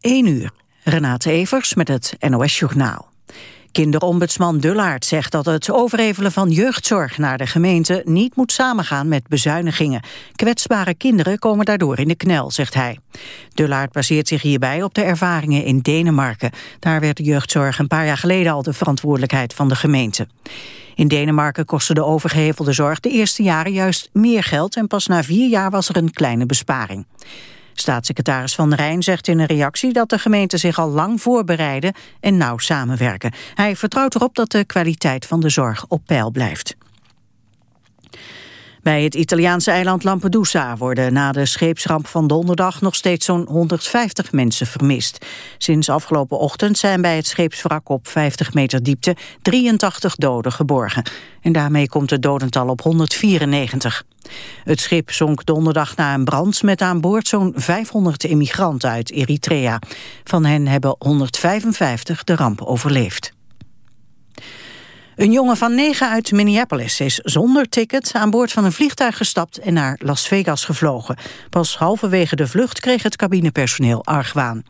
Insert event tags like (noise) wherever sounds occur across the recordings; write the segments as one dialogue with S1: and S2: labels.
S1: 1 uur. Renate Evers met het NOS Journaal. Kinderombudsman Dullaert zegt dat het overhevelen van jeugdzorg naar de gemeente niet moet samengaan met bezuinigingen. Kwetsbare kinderen komen daardoor in de knel, zegt hij. Dullaert baseert zich hierbij op de ervaringen in Denemarken. Daar werd de jeugdzorg een paar jaar geleden al de verantwoordelijkheid van de gemeente. In Denemarken kostte de overgehevelde zorg de eerste jaren juist meer geld en pas na vier jaar was er een kleine besparing. Staatssecretaris Van Rijn zegt in een reactie dat de gemeenten zich al lang voorbereiden en nauw samenwerken. Hij vertrouwt erop dat de kwaliteit van de zorg op peil blijft. Bij het Italiaanse eiland Lampedusa worden na de scheepsramp van donderdag nog steeds zo'n 150 mensen vermist. Sinds afgelopen ochtend zijn bij het scheepswrak op 50 meter diepte 83 doden geborgen. En daarmee komt het dodental op 194. Het schip zonk donderdag na een brand met aan boord zo'n 500 immigranten uit Eritrea. Van hen hebben 155 de ramp overleefd. Een jongen van negen uit Minneapolis is zonder ticket aan boord van een vliegtuig gestapt en naar Las Vegas gevlogen. Pas halverwege de vlucht kreeg het cabinepersoneel argwaan.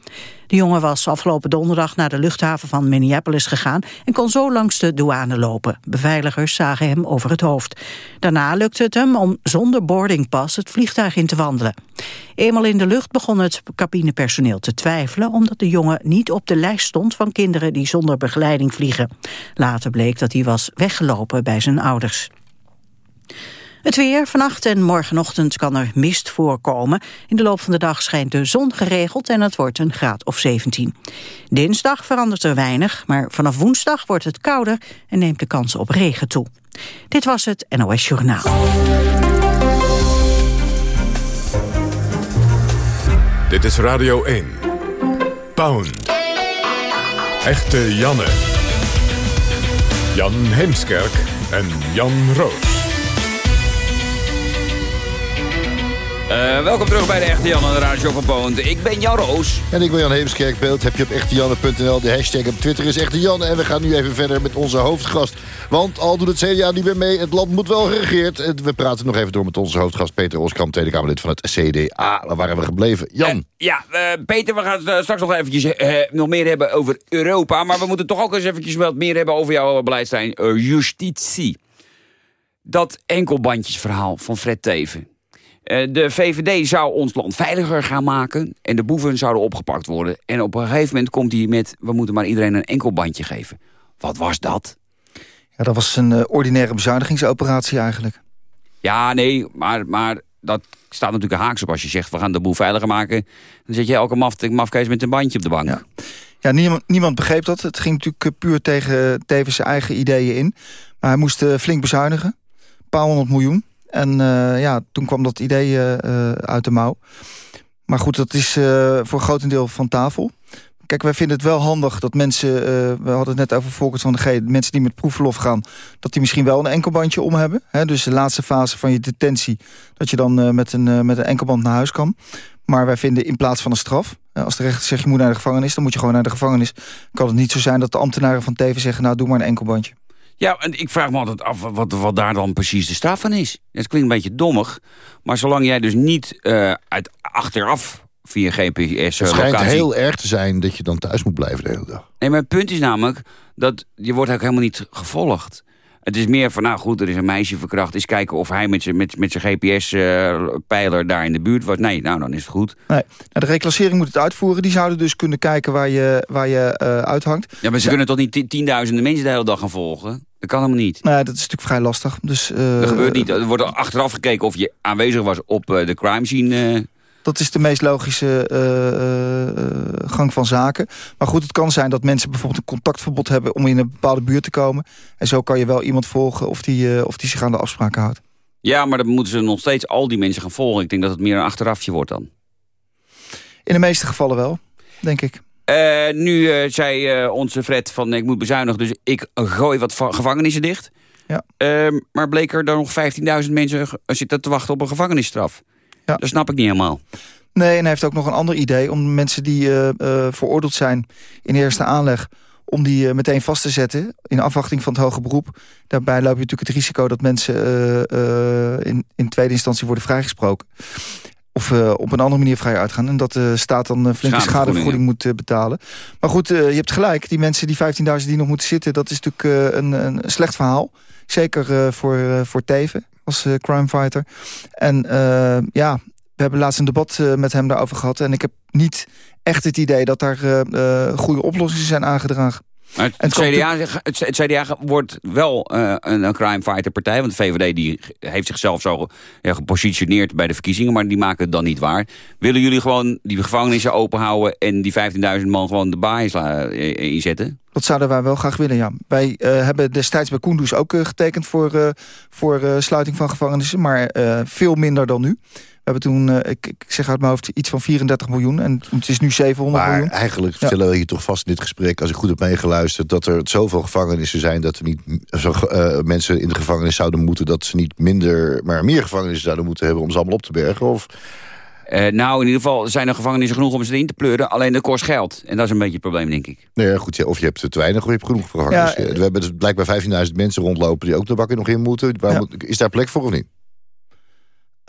S1: De jongen was afgelopen donderdag naar de luchthaven van Minneapolis gegaan en kon zo langs de douane lopen. Beveiligers zagen hem over het hoofd. Daarna lukte het hem om zonder boardingpas het vliegtuig in te wandelen. Eenmaal in de lucht begon het cabinepersoneel te twijfelen omdat de jongen niet op de lijst stond van kinderen die zonder begeleiding vliegen. Later bleek dat hij was weggelopen bij zijn ouders. Het weer, vannacht en morgenochtend kan er mist voorkomen. In de loop van de dag schijnt de zon geregeld en het wordt een graad of 17. Dinsdag verandert er weinig, maar vanaf woensdag wordt het kouder... en neemt de kans op regen toe. Dit was het NOS Journaal.
S2: Dit is Radio 1. Pound. Echte Janne. Jan Heemskerk en Jan Roos.
S3: Uh, welkom terug bij de Echte Jan aan de Radio van Poont. Ik ben Jan Roos.
S4: En ik ben Jan Heemskerk. Beeld heb je op echtejanne.nl. De hashtag op Twitter is Echte Jan. En we gaan nu even verder met onze hoofdgast. Want al doet het CDA niet meer mee, het land moet wel geregeerd. We praten nog even door met onze hoofdgast Peter Oskamp... Tweede Kamerlid van het CDA. Daar waren we gebleven. Jan. Uh,
S3: ja, uh, Peter, we gaan straks nog eventjes nog meer hebben over Europa. Maar we moeten toch ook eens eventjes wat meer hebben over jouw beleidslijn justitie. Dat enkelbandjesverhaal van Fred Teven eh, de VVD zou ons land veiliger gaan maken... en de boeven zouden opgepakt worden. En op een gegeven moment komt hij met... we moeten maar iedereen een enkel bandje geven. Wat was dat?
S5: Ja, dat was een uh, ordinaire bezuinigingsoperatie eigenlijk.
S3: Ja, nee, maar, maar dat staat natuurlijk haaks op als je zegt... we gaan de boel veiliger maken. Dan zet je elke maf, mafkees met een bandje op de bank.
S5: Ja. Ja, niemand, niemand begreep dat. Het ging natuurlijk eh, puur tegen tevens zijn eigen ideeën in. Maar hij moest flink bezuinigen. Een paar honderd miljoen. En uh, ja, toen kwam dat idee uh, uit de mouw. Maar goed, dat is voor een grotendeel van tafel. Kijk, wij vinden het wel handig dat mensen... we hadden het net over Volkert van de G... mensen die met proefverlof gaan... dat die misschien wel een enkelbandje om hebben. Hè? Dus de laatste fase van je detentie... dat je dan met, een, met een enkelband naar huis kan. Maar wij vinden in plaats van een straf... als de rechter zegt je moet naar de gevangenis... dan moet je gewoon naar de gevangenis. Kan het niet zo zijn dat de ambtenaren van TV zeggen... nou, doe maar een enkelbandje.
S3: Ja, en ik vraag me altijd af wat, wat daar dan precies de straf van is. Het klinkt een beetje dommig, maar zolang jij dus niet uh, uit achteraf via GPS...
S4: Het schijnt heel erg te zijn dat je dan thuis moet blijven de hele dag.
S3: Nee, maar het punt is namelijk dat je wordt ook helemaal niet gevolgd. Het is meer van, nou goed, er is een meisje verkracht. Eens kijken of hij met zijn met, met GPS-pijler uh, daar in de buurt was. Nee, nou, dan is het goed.
S5: Nee. Nou, de reclassering moet het uitvoeren. Die zouden dus kunnen kijken waar je, waar je uh, uithangt.
S3: Ja, maar ze kunnen toch niet tienduizenden mensen de hele dag gaan volgen? Dat kan helemaal niet.
S5: Nee, dat is natuurlijk vrij lastig. Dus, uh,
S3: dat gebeurt niet. Er wordt achteraf gekeken of je aanwezig was op de crime scene...
S5: Dat is de meest logische uh, uh, gang van zaken. Maar goed, het kan zijn dat mensen bijvoorbeeld een contactverbod hebben... om in een bepaalde buurt te komen. En zo kan je wel iemand volgen of die, of die zich aan de afspraken houdt.
S3: Ja, maar dan moeten ze nog steeds al die mensen gaan volgen. Ik denk dat het meer een achterafje wordt dan.
S5: In de meeste gevallen wel, denk ik.
S3: Nu zei onze Fred van ik moet bezuinigen... dus ik gooi wat gevangenissen dicht.
S5: Ja.
S3: Ehm, maar bleek er dan nog 15.000 mensen zitten te wachten op een gevangenisstraf. Ja. Dat snap ik niet helemaal.
S5: Nee, en hij heeft ook nog een ander idee... om mensen die veroordeeld zijn in eerste aanleg... om die meteen vast te zetten in afwachting van het hoge beroep. Daarbij loop je natuurlijk het risico dat mensen in, in tweede instantie worden vrijgesproken. Of uh, op een andere manier vrij uitgaan. En dat de staat dan uh, flinke schadevergoeding moet uh, betalen. Maar goed, je hebt gelijk. Die mensen, die 15.000 die nog moeten zitten... dat is natuurlijk een, een, slecht verhaal. Zeker voor, voor Teven als crimefighter. En ja, we hebben laatst een debat met hem daarover gehad. En ik heb niet echt het idee dat daar goede oplossingen zijn aangedragen.
S3: Het, het, CDA, het, CDA, wordt wel uh, een, een crime partij. Want de VVD die heeft zichzelf zo ja, gepositioneerd bij de verkiezingen. Maar die maken het dan niet waar. Willen jullie gewoon die gevangenissen openhouden... en die 15.000 man gewoon de baas inzetten?
S5: Dat zouden wij wel graag willen, ja. Wij uh, hebben destijds bij Kunduz ook getekend voor, voor sluiting van gevangenissen. Maar veel minder dan nu. We hebben toen, uh, ik, ik, zeg uit mijn hoofd, iets van 34 miljoen. En het is nu 700
S4: maar
S5: miljoen.
S4: eigenlijk vertellen we hier toch vast in dit gesprek... als ik goed heb meegeluisterd... dat er zoveel gevangenissen zijn... dat er niet zo, uh, mensen in de gevangenis zouden moeten... dat ze niet minder, maar meer gevangenissen zouden moeten hebben... om ze allemaal op te bergen? Of...
S3: Uh, nou, in ieder geval zijn er gevangenissen genoeg om ze erin te pleuren. Alleen dat kost geld. En dat is een beetje het probleem, denk ik.
S4: Nee, goed, ja, of je hebt te weinig of je hebt genoeg gevangenissen. Ja, we hebben dus blijkbaar 15.000 mensen rondlopen... die ook de bakken nog in moeten. Ja. Is daar plek voor of niet?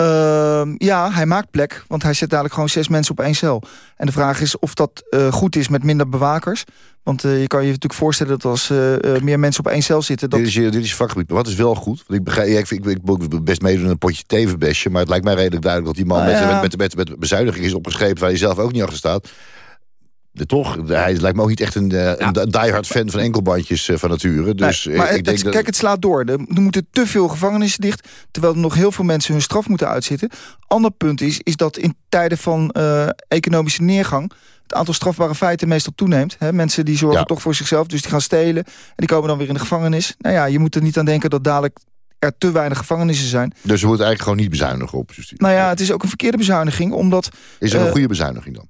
S5: Uh, ja, hij maakt plek, want hij zet dadelijk gewoon zes mensen op één cel. En de vraag is of dat uh, goed is met minder bewakers. Want uh, je kan je natuurlijk voorstellen dat als uh, meer mensen op één cel zitten... Dat...
S4: Dit, is je, dit is vakgebied, maar wat is wel goed? Want ik, begrijp, ik, ik, ik, ik best meedoen een potje tevenbesje... maar het lijkt mij redelijk duidelijk dat die man nou, met, ja. met, met, met, met, bezuiniging is opgeschreven... waar hij zelf ook niet achter staat de, toch, hij lijkt me ook niet echt een, een diehard fan van enkelbandjes uh, van nature. Dus
S5: nee, maar ik denk dat... Kijk, het slaat door. Er, moeten te veel gevangenissen dicht... terwijl er nog heel veel mensen hun straf moeten uitzitten. Ander punt is, is dat in tijden van uh, economische neergang... het aantal strafbare feiten meestal toeneemt. Hè? Mensen die zorgen ja. toch voor zichzelf, dus die gaan stelen... en die komen dan weer in de gevangenis. Nou ja, je moet er niet aan denken dat dadelijk er te weinig gevangenissen zijn.
S4: Dus we moeten eigenlijk gewoon niet bezuinigen op justitie?
S5: Nou ja, het is ook een verkeerde bezuiniging, omdat...
S4: Is er een goede bezuiniging dan?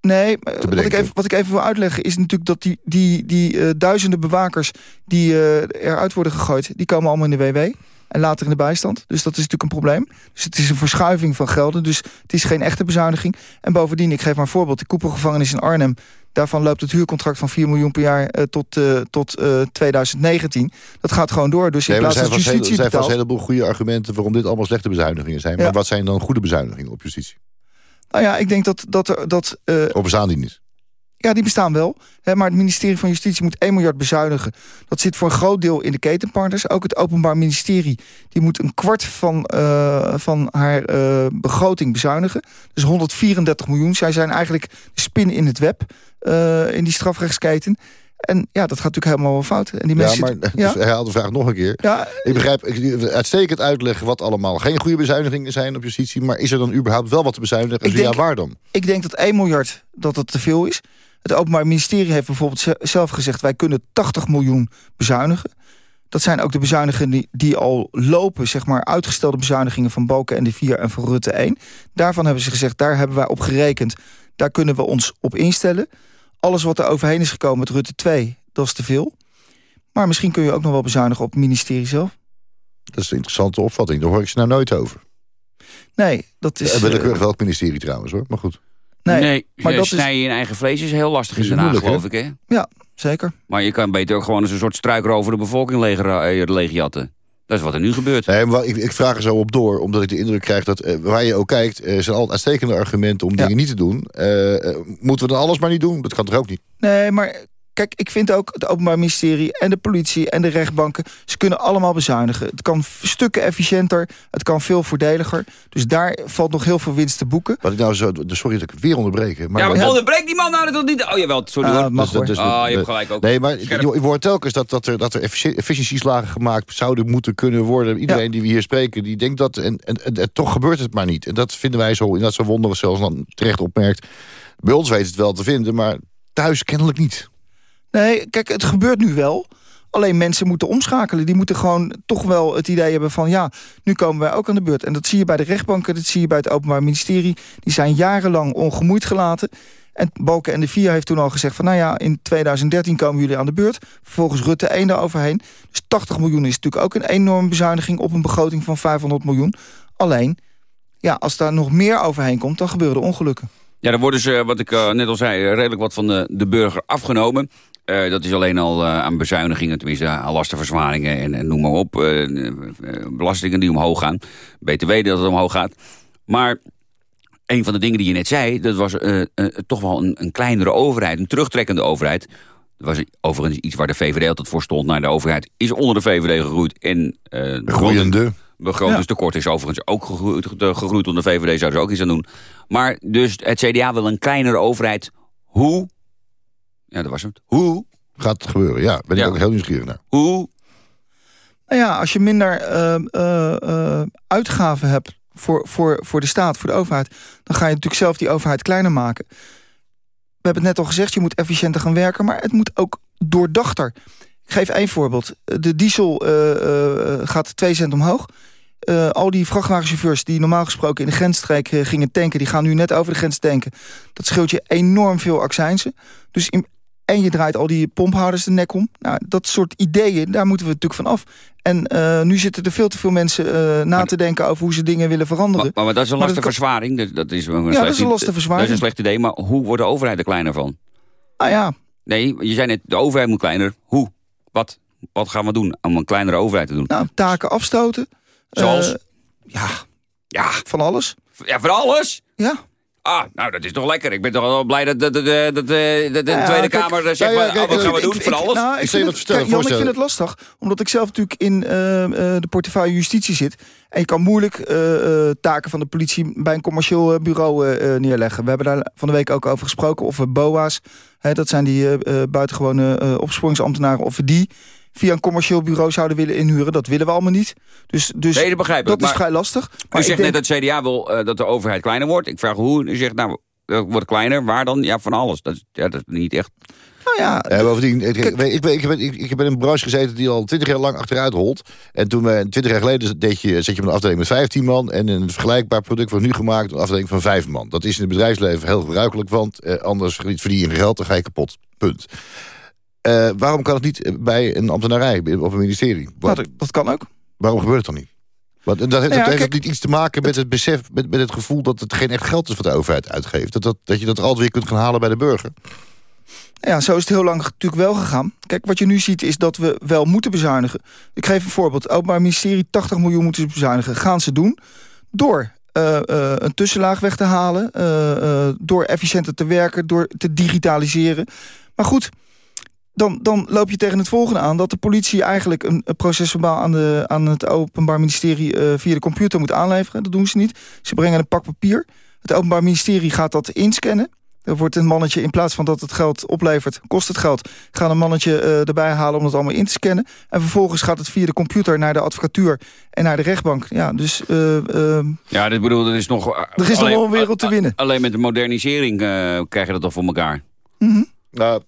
S5: Nee, wat ik, even, wat ik even wil uitleggen is natuurlijk dat die, die, die uh, duizenden bewakers die uh, eruit worden gegooid, die komen allemaal in de WW en later in de bijstand. Dus dat is natuurlijk een probleem. Dus het is een verschuiving van gelden, dus het is geen echte bezuiniging. En bovendien, ik geef maar een voorbeeld, de koepelgevangenis in Arnhem, daarvan loopt het huurcontract van 4 miljoen per jaar uh, tot, tot 2019. Dat gaat gewoon door. Dus in
S4: nee,
S5: plaats van justitie
S4: Er zijn vast een heleboel goede argumenten waarom dit allemaal slechte bezuinigingen zijn. Ja. Maar wat zijn dan goede bezuinigingen op justitie?
S5: Nou ja, ik denk dat... dat, er, dat uh,
S4: of bestaan die niet?
S5: Ja, die bestaan wel. Hè, maar het ministerie van Justitie moet 1 miljard bezuinigen. Dat zit voor een groot deel in de ketenpartners. Ook het Openbaar Ministerie die moet een kwart van, uh, van haar uh, begroting bezuinigen. Dus 134 miljoen. Zij zijn eigenlijk de spin in het web in die strafrechtsketen. En ja, dat gaat natuurlijk helemaal wel fout. En die mensen
S4: ja, maar (laughs) ja? herhaal de vraag nog een keer. Ja. Ik begrijp ik, uitstekend uitleggen wat allemaal geen goede bezuinigingen zijn op justitie. Maar is er dan überhaupt wel wat te bezuinigen? En denk, ja, waar dan?
S5: Ik denk dat 1 miljard dat het te veel is. Het Openbaar Ministerie heeft bijvoorbeeld zelf gezegd... wij kunnen 80 miljoen bezuinigen. Dat zijn ook de bezuinigingen die, die al lopen, zeg maar... uitgestelde bezuinigingen van Balken en de 4 en van Rutte 1. Daarvan hebben ze gezegd, daar hebben wij op gerekend. Daar kunnen we ons op instellen alles wat er overheen is gekomen met Rutte 2, dat is te veel. Maar misschien kun je ook nog wel bezuinigen op het ministerie zelf.
S4: Dat is een interessante opvatting, daar hoor ik ze nou nooit over.
S5: Nee, dat is...
S4: Uh, willekeurig wel het ministerie trouwens hoor, maar goed.
S3: Nee, nee maar dat snijden is... in eigen vlees is heel lastig in Den Haag, geloof ik hè?
S5: Ja, zeker.
S3: Maar je kan beter ook gewoon als een soort struiker over de bevolking leeg, leegjatten. Dat is wat er nu gebeurt.
S4: Nee, maar ik, ik, vraag er zo op door, omdat ik de indruk krijg dat uh, waar je ook kijkt, er zijn altijd uitstekende argumenten om dingen niet te doen. Uh, moeten we dan alles maar niet doen? Dat kan toch ook niet?
S5: Nee, maar Kijk, ik vind ook het Openbaar Ministerie en de politie en de rechtbanken... ze kunnen allemaal bezuinigen. Het kan stukken efficiënter, het kan veel voordeliger. Dus daar valt nog heel veel winst te boeken.
S4: Wat ik nou zo, sorry dat ik weer onderbreken.
S3: Maar ja, maar onderbreek die man nou dat niet... Oh jawel, sorry uh, Mag dus, dus, oh, je hebt gelijk ook.
S4: Nee, maar je, je hoort telkens dat, dat er, dat er efficiëntieslagen gemaakt zouden moeten kunnen worden. Iedereen die we hier spreken, die denkt dat... En, en, en, toch gebeurt het maar niet. En dat vinden wij zo, dat zo wonderlijk zelfs dan terecht opmerkt. Bij ons weet het wel te vinden, maar thuis kennelijk niet.
S5: Nee, kijk, het gebeurt nu wel. Alleen mensen moeten omschakelen. Die moeten gewoon toch wel het idee hebben van... ja, nu komen wij ook aan de beurt. En dat zie je bij de rechtbanken, dat zie je bij het Openbaar Ministerie. Die zijn jarenlang ongemoeid gelaten. En Balken en de Vier heeft toen al gezegd van... nou ja, in 2013 komen jullie aan de beurt. Vervolgens Rutte 1 daaroverheen. Dus 80 miljoen is natuurlijk ook een enorme bezuiniging... op een begroting van 500 miljoen. Alleen, ja, als daar nog meer overheen komt... dan gebeuren er ongelukken.
S3: Ja, dan worden ze, wat ik uh, net al zei, redelijk wat van de, de burger afgenomen. Uh, dat is alleen al uh, aan bezuinigingen, tenminste aan lastenverzwaringen en, en noem maar op. Uh, belastingen die omhoog gaan. BTW dat het omhoog gaat. Maar een van de dingen die je net zei... dat was eh, eh, toch wel een, een kleinere overheid, een terugtrekkende overheid. Dat was overigens iets waar de VVD altijd voor stond. Nou, de overheid is onder de VVD gegroeid. En uh,
S4: Groeiende.
S3: begrotingstekort is overigens ook gegroeid, gegroeid onder de VVD. Zouden ze ook iets aan doen. Maar dus het CDA wil een kleinere overheid. Hoe? Ja, dat was het. Hoe?
S4: Gaat het gebeuren, ja. Ben ik
S3: Ja.
S4: ook heel nieuwsgierig naar.
S3: Hoe?
S5: Nou ja, als je minder eh, uitgaven hebt voor, voor, voor de staat, voor de overheid... dan ga je natuurlijk zelf die overheid kleiner maken. We hebben het net al gezegd, je moet efficiënter gaan werken... maar het moet ook doordachter. Ik geef één voorbeeld. De diesel eh, eh, gaat 2 cent omhoog. Eh, al die vrachtwagenchauffeurs die normaal gesproken in de grensstreek gingen tanken... die gaan nu net over de grens tanken. Dat scheelt je enorm veel accijnsen. Dus in, en je draait al die pomphouders de nek om. Nou, dat soort ideeën, daar moeten we natuurlijk van af. En eh, nu zitten er veel te veel mensen eh, na te denken... over hoe ze dingen willen veranderen.
S3: Maar, maar dat is een lastige
S5: dat
S3: verzwaring. Dat, dat is een
S5: dat
S3: slecht
S5: is een lastige verzwaring.
S3: Dat is een slecht idee, maar hoe wordt de overheid er kleiner van?
S5: Nou ja,
S3: Nee, je zei net, de overheid moet kleiner. Hoe? Wat? Wat gaan we doen om een kleinere overheid te doen?
S5: nou, taken afstoten.
S3: Zoals?
S5: Eh, ja,
S3: Ja,
S5: van alles.
S3: ja, van alles?
S5: Ja.
S3: Ah, nou, dat is toch lekker. Ik ben toch wel blij dat, dat, dat, dat, dat, eh, dat de
S5: Ja,
S3: Tweede
S5: kijk-
S3: Kamer zegt,
S4: Ja, ja,
S3: van,
S4: kijk,
S3: ah, wat gaan we doen?
S5: ik-
S3: Van
S5: ik-
S3: alles?
S5: Nou,
S4: Ik
S5: vind het,
S4: vertellen,
S5: kijk, Jan, ik vind het lastig. Omdat ik zelf natuurlijk in eh, eh, de portefeuille justitie zit. En je kan moeilijk eh, eh, taken van de politie bij een commercieel bureau eh, eh, neerleggen. We hebben daar van de week ook over gesproken. Of we BOA's, hè, dat zijn die eh, eh, buitengewone eh, opsporingsambtenaren... of we die via een commercieel bureau zouden willen inhuren. Dat willen we allemaal niet. Dus, dus
S3: Nee, dat begrijp ik.
S5: dat is
S3: maar
S5: vrij lastig. Maar
S3: u zegt
S5: denk,
S3: net dat het CDA wil eh, dat de overheid kleiner wordt. Ik vraag hoe. U zegt, nou, wordt kleiner. Waar dan? Ja, van alles. Dat is, ja, dat is niet echt...
S5: nou ja,
S4: Ja, bovendien, ik, ik, ik, ik, ik, ik, ik heb in een branche gezeten die al twintig jaar lang achteruit holt. En toen, we twintig jaar geleden, deed je, zet je op een afdeling met 15 man. En een vergelijkbaar product wordt nu gemaakt, een afdeling van 5 man. Dat is in het bedrijfsleven heel gebruikelijk, want eh, anders verdien je geld, dan ga je kapot. Punt. Eh, waarom kan het niet bij een ambtenarij, op een ministerie?
S5: nou, dat, dat kan ook.
S4: waarom gebeurt het dan niet? Want dat heeft,
S5: Nou ja,
S4: dat heeft
S5: kijk,
S4: ook niet iets te maken met het besef, met, met het gevoel dat het geen echt geld is wat de overheid uitgeeft. Dat, dat, dat je dat altijd weer kunt gaan halen bij de burger.
S5: Ja, zo is het heel lang natuurlijk wel gegaan. Kijk, wat je nu ziet is dat we wel moeten bezuinigen. Ik geef een voorbeeld. Het Openbaar Ministerie 80 miljoen moeten ze bezuinigen. Gaan ze doen door eh, eh, een tussenlaag weg te halen... eh, eh, door efficiënter te werken, door te digitaliseren. Maar goed, dan, dan loop je tegen het volgende aan... dat de politie eigenlijk een, een procesverbaal aan, de, aan het Openbaar Ministerie... eh, via de computer moet aanleveren. Dat doen ze niet. Ze brengen een pak papier. Het Openbaar Ministerie gaat dat inscannen. Er wordt een mannetje, in plaats van dat het geld oplevert, kost het geld. Gaan een mannetje eh, erbij halen om dat allemaal in te scannen. En vervolgens gaat het via de computer naar de advocatuur en naar de rechtbank. Ja, dus eh, eh,
S3: Ja, dit bedoel, er is nog...
S5: er is nog wel een wereld te winnen.
S3: Alleen met de modernisering eh, krijg je dat toch voor elkaar.
S4: Nou,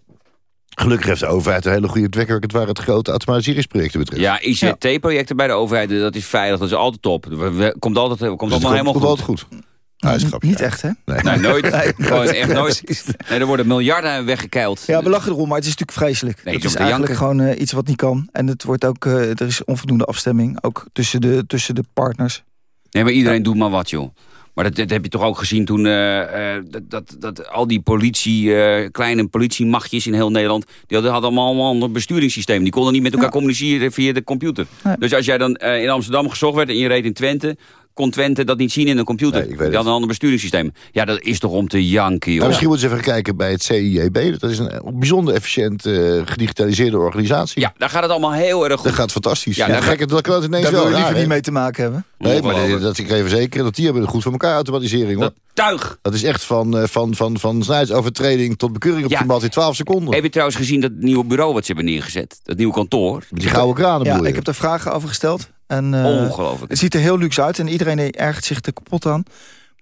S4: gelukkig heeft de overheid een hele goede track record waar het grote automatiseringsprojecten betreft.
S3: Ja, ICT-projecten bij de overheid, dat is veilig, dat is altijd top. We- we- Komt altijd, komt
S4: Dus
S3: allemaal
S4: het
S3: helemaal
S4: komt
S3: goed.
S4: altijd goed. Nou, is grapje.
S5: Niet echt, hè?
S3: Nee, nooit. (laughs) Gewoon echt nooit. Nee, er worden miljarden weggekeild.
S5: Ja, we lachen erom, maar het is natuurlijk vreselijk.
S3: Nee,
S5: het
S3: het
S5: is eigenlijk gewoon eh, iets wat niet kan. En het wordt ook, eh, er is onvoldoende afstemming, ook tussen de, tussen de partners.
S3: Nee, maar iedereen doet maar wat, joh. Maar dat, dat heb je toch ook gezien toen eh, eh, dat, dat, dat al die politie, eh, kleine politiemachtjes in heel Nederland... die hadden, hadden allemaal een ander besturingssysteem. Die konden niet met elkaar
S5: Ja.
S3: communiceren via de computer. Dus als jij dan in Amsterdam gezocht werd en je reed in Twente... kon Twente dat niet zien in een computer.
S4: Nee, ik weet
S3: die
S4: het.
S3: hadden een ander besturingssysteem. Ja, dat is toch om te janken, joh.
S4: Nou, misschien moeten we eens even kijken bij het CIEB. Dat is een bijzonder efficiënt eh, gedigitaliseerde organisatie.
S3: Ja, daar gaat het allemaal heel erg goed.
S4: Dat gaat fantastisch.
S3: Ja,
S4: Ja,
S3: daar
S4: gek, dat kan het ineens
S5: Daar
S4: wel
S5: wil je liever niet mee te maken hebben.
S4: Nee, maar dat, dat ik even zeker dat die hebben het goed voor elkaar, automatisering. Hoor.
S3: Dat tuig.
S4: Dat is echt van, eh, van, van, van snelheidsovertreding tot bekeuring op
S3: Ja.
S4: de mat in 12 seconden.
S3: Heb je trouwens gezien dat nieuwe bureau wat ze hebben neergezet? Dat nieuwe kantoor?
S4: Die gouden kranen
S5: Ja, ik heb daar vragen over gesteld. En, eh,
S3: Ongelooflijk.
S5: Het ziet er heel luxe uit en iedereen ergert zich er kapot aan.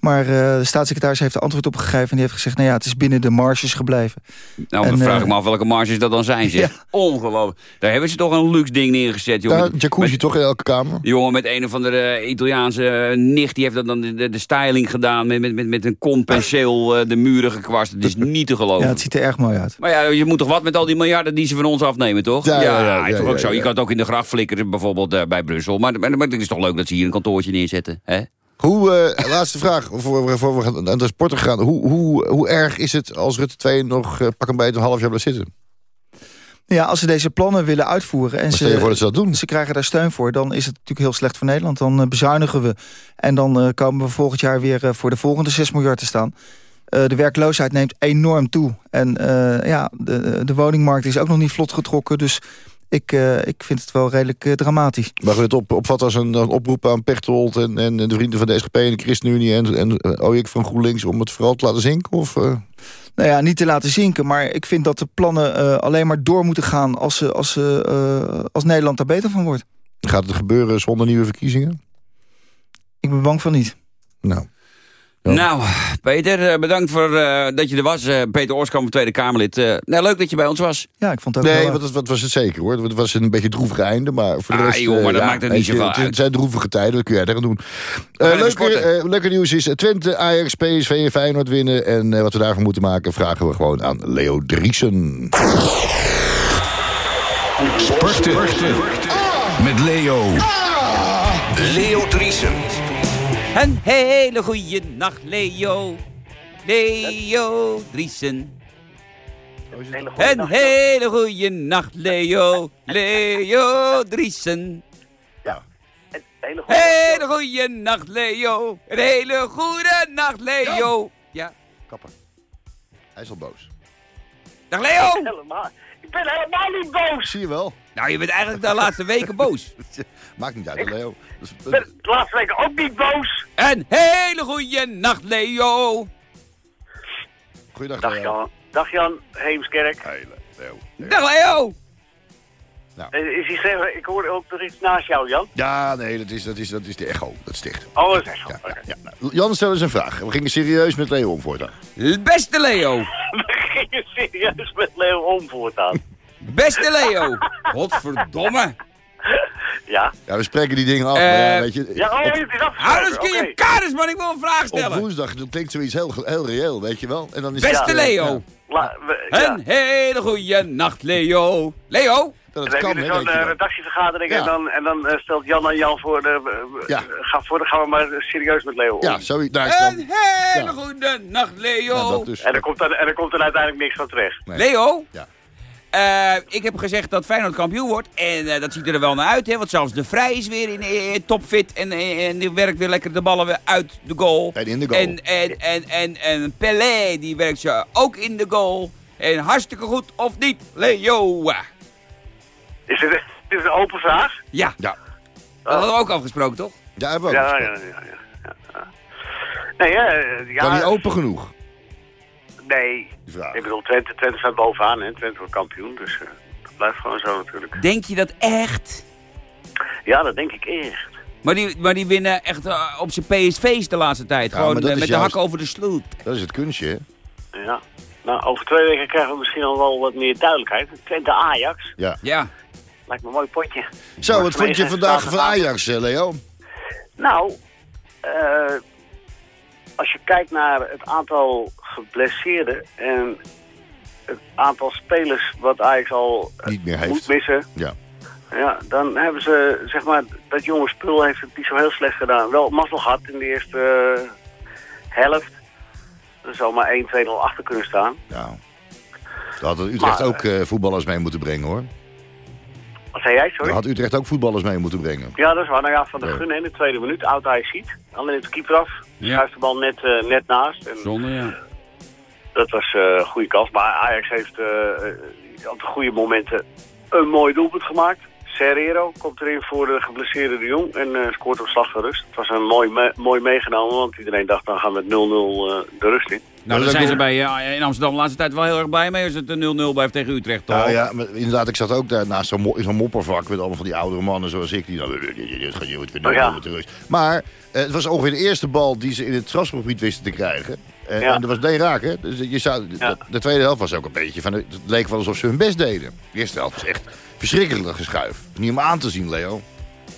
S5: Maar eh, de staatssecretaris heeft er antwoord op gegeven... en die heeft gezegd, nou ja, het is binnen de marges gebleven.
S3: Nou,
S5: En,
S3: dan vraag
S5: eh,
S3: ik me af welke marges dat dan zijn, zeg. Ongelooflijk. Daar hebben ze toch een luxe ding neergezet, joh.
S4: Daar,
S3: Met-
S4: jacuzzi
S3: met-
S4: toch in elke kamer?
S3: jongen met een of andere eh, Italiaanse eh, nicht... die heeft dat dan de, de, de styling gedaan... met, met, met, met een compenseel eh, de muren gekwast. Het is (laughs) niet te geloven.
S5: Ja, het ziet er erg mooi uit.
S3: Maar ja, je moet toch wat met al die miljarden die ze van ons afnemen, toch?
S4: Ja, ja, ja, ja,
S3: toch ook
S4: ja,
S3: zo. Je
S4: ja.
S3: kan het ook in de gracht flikkeren, bijvoorbeeld eh, bij Brussel. Maar, maar, maar het is toch leuk dat ze hier een kantoortje neerzetten, hè?
S4: Hoe, eh, (laughs) laatste vraag, voor, we- voor we gaan aan de sporten gaan. Hoe, hoe, hoe erg is het als Rutte 2 nog eh, pak een beetje een half jaar blijft zitten?
S5: Ja, als ze deze plannen willen uitvoeren... en
S4: je voor
S5: ze,
S4: dat ze dat doen.
S5: ze krijgen daar steun voor... dan is het natuurlijk heel slecht voor Nederland. Dan eh, bezuinigen we. En dan komen we volgend jaar weer voor de volgende 6 miljard te staan. De werkloosheid neemt enorm toe. En ja, de, de woningmarkt is ook nog niet vlot getrokken. Dus ik, eh, ik vind het wel redelijk eh, dramatisch.
S4: Mag we het op, opvatten als een, een oproep aan Pechtold en, en de vrienden van de SGP en de ChristenUnie en, en eh, Ooyek van GroenLinks om het vooral te laten zinken? Of,
S5: Nou ja, niet te laten zinken. Maar ik vind dat de plannen alleen maar door moeten gaan... als, ze, als, ze, als Nederland daar beter van wordt.
S4: gaat het gebeuren zonder nieuwe verkiezingen?
S5: Ik ben bang van niet.
S4: Nou,
S3: Nou, Peter, eh, bedankt voor eh, dat je er was. Eh, Peter Oorskam, Tweede Kamerlid. Eh, nou, leuk dat je bij ons was.
S5: Ja, ik vond het ook
S4: nee,
S5: wel...
S4: wat, wat was het zeker hoor. Het was een beetje een droevig einde, maar voor de
S3: Ah,
S4: rest...
S3: joh, maar dat
S4: ja,
S3: maakt het niet zoveel
S4: het-
S3: uit.
S4: Het zijn droevige tijden, dat kun jij tegen doen. Eh leuke, eh, nieuws is Twente, Ajax, PSV en Feyenoord winnen. En eh, wat we daarvan moeten maken, vragen we gewoon aan Leo Driesen.
S6: Sporten. Met Leo. Leo Driesen.
S3: Een hele goede nacht, Leo. Leo Driesen. Een hele goede nacht, Leo. Leo Driesen.
S7: Hele goede
S3: Hele goede nacht, Leo. Een hele goede nacht, Leo. Ja.
S4: Kapper. Hij is al boos.
S3: Dag, Leo.
S7: helemaal. Ik ben helemaal niet boos.
S4: Zie je wel.
S3: Nou, je bent eigenlijk de laatste weken boos. (laughs)
S4: Maakt niet uit, Leo. Dus,
S7: Ik ben de laatste weken ook niet boos.
S3: Een hele goede nacht, Leo.
S4: Goeiedag,
S7: Dag
S4: Leo.
S7: Jan. Dag Jan Heemskerk.
S4: Hey, Leo. Leo.
S3: Dag, Leo.
S7: Eh, Is hij zeggen, ik hoorde ook nog iets naast jou Jan.
S4: Ja, nee, dat is, dat, is, dat is de echo. Dat sticht.
S7: Oh, dat is.
S4: Ja, ja, ja. Nou, Jan, stel eens een vraag. We gingen serieus met Leo om voortaan.
S3: Beste Leo. (laughs)
S7: We gingen serieus met Leo om voortaan.
S3: Beste Leo. Godverdomme. (laughs)
S7: Ja.
S4: Ja, we spreken die dingen af.
S3: Eh,
S4: maar ja, weet je,
S7: Ja, oh,
S4: op,
S7: het is
S3: kun je kaders, man. Ik wil een vraag
S4: op
S3: stellen.
S4: woensdag dat klinkt zoiets heel, heel reëel, weet je wel. En dan is
S3: Beste
S4: het, eh,
S3: Leo.
S4: ja,
S7: La- we- ja.
S3: Een hele goede nacht, Leo. Leo?
S4: dat
S7: Dan
S4: het
S7: heb
S4: kan,
S7: je
S4: hè,
S7: zo'n eh, redactievergadering
S4: Ja.
S7: en dan, en dan eh, stelt Jan aan Jan voor, de, eh,
S4: Ja.
S7: eh, ga voor, dan gaan we maar serieus met Leo om.
S4: Ja, zoiets. Is dan.
S3: Een hele
S4: Ja.
S3: goede nacht, Leo.
S4: Dus.
S7: En er komt er, en er komt er uiteindelijk niks van terecht.
S4: Nee.
S3: Leo?
S4: Ja.
S3: Eh, ik heb gezegd dat Feyenoord kampioen wordt. En eh, dat ziet er wel naar uit, hè. Want zelfs de Vrij is weer in, eh, topfit. En, en die werkt weer lekker de ballen weer uit de goal.
S4: En in de goal.
S3: En, en, en, en, en Pelé, die werkt ze ook in de goal. En hartstikke goed, of niet, Leo?
S7: Is dit, dit is een open vraag?
S3: Ja,
S4: Ja,
S3: dat hadden we ook afgesproken, toch?
S4: ja hebben we ook.
S7: Ja, ja, ja. ja, ja, ja. Nee, ja,
S4: die open genoeg?
S7: Nee. Ik bedoel, Twente, Twente staat bovenaan, hè. Twente wordt kampioen, dus eh, dat blijft gewoon zo natuurlijk.
S3: Denk je dat echt?
S7: Ja, dat denk ik echt.
S3: Maar die, maar die winnen echt eh, op zijn PSV's de laatste tijd.
S4: Ja,
S3: Gewoon eh, met de hak over de sloot.
S4: Dat is het kunstje, hè?
S7: Ja. Nou, over twee weken krijgen we misschien al wel wat meer duidelijkheid. Twente Ajax,
S4: Ja.
S3: Ja.
S7: lijkt me een mooi potje.
S4: Zo, wat vond je vandaag van Ajax, Leo?
S7: Nou, eh, als je kijkt naar het aantal geblesseerden en het aantal spelers wat Ajax al eh,
S4: Niet meer heeft.
S7: moet missen,
S4: Ja.
S7: ja, dan hebben ze, zeg maar, dat jonge spul heeft het niet zo heel slecht gedaan. Wel mazzel gehad in de eerste eh, helft. Er zou maar 1-2-0 achter kunnen staan.
S4: Ja. Daar had Utrecht
S7: Maar,
S4: ook eh, voetballers mee moeten brengen, hoor.
S7: Wat zei jij,
S4: Daar
S7: sorry?
S4: had Utrecht ook voetballers mee moeten brengen.
S7: Ja, dat is waar. Nou ja, Van de
S4: Ja.
S7: Gun in de tweede minuut, oud Ajax ziet. Alleen het keeper af,
S3: Ja.
S7: schuift de bal net, eh, net naast. En
S3: Zonde, ja.
S7: Dat was eh, een goede kans. Maar Ajax heeft eh, op de goede momenten een mooi doelpunt gemaakt. Serrero komt erin voor de geblesseerde de Jong en eh, scoort op slag van rust. Het was een mooi, me- mooi meegenomen, want iedereen dacht dan gaan we met 0-0 eh, de rust in.
S3: Nou,
S4: dat
S3: daar zijn ze bij, eh, in Amsterdam de laatste tijd wel heel erg blij mee als het een 0-0 blijft tegen Utrecht. Toch?
S4: Nou ja, maar inderdaad, ik zat ook daar naast zo'n mo- in zo'n moppervak met allemaal van die oudere mannen zoals ik. Die dan, dit gaat je goed weer
S7: Oh ja.
S4: met de rust. Maar eh, het was ongeveer de eerste bal die ze in het strafschopgebied wisten te krijgen. En,
S7: Ja.
S4: en er was nee raak, hè? Dus je zou,
S7: Ja.
S4: de tweede helft was ook een beetje van... Het leek wel alsof ze hun best deden. De eerste helft was echt verschrikkelijk geschuif. Niet om aan te zien, Leo.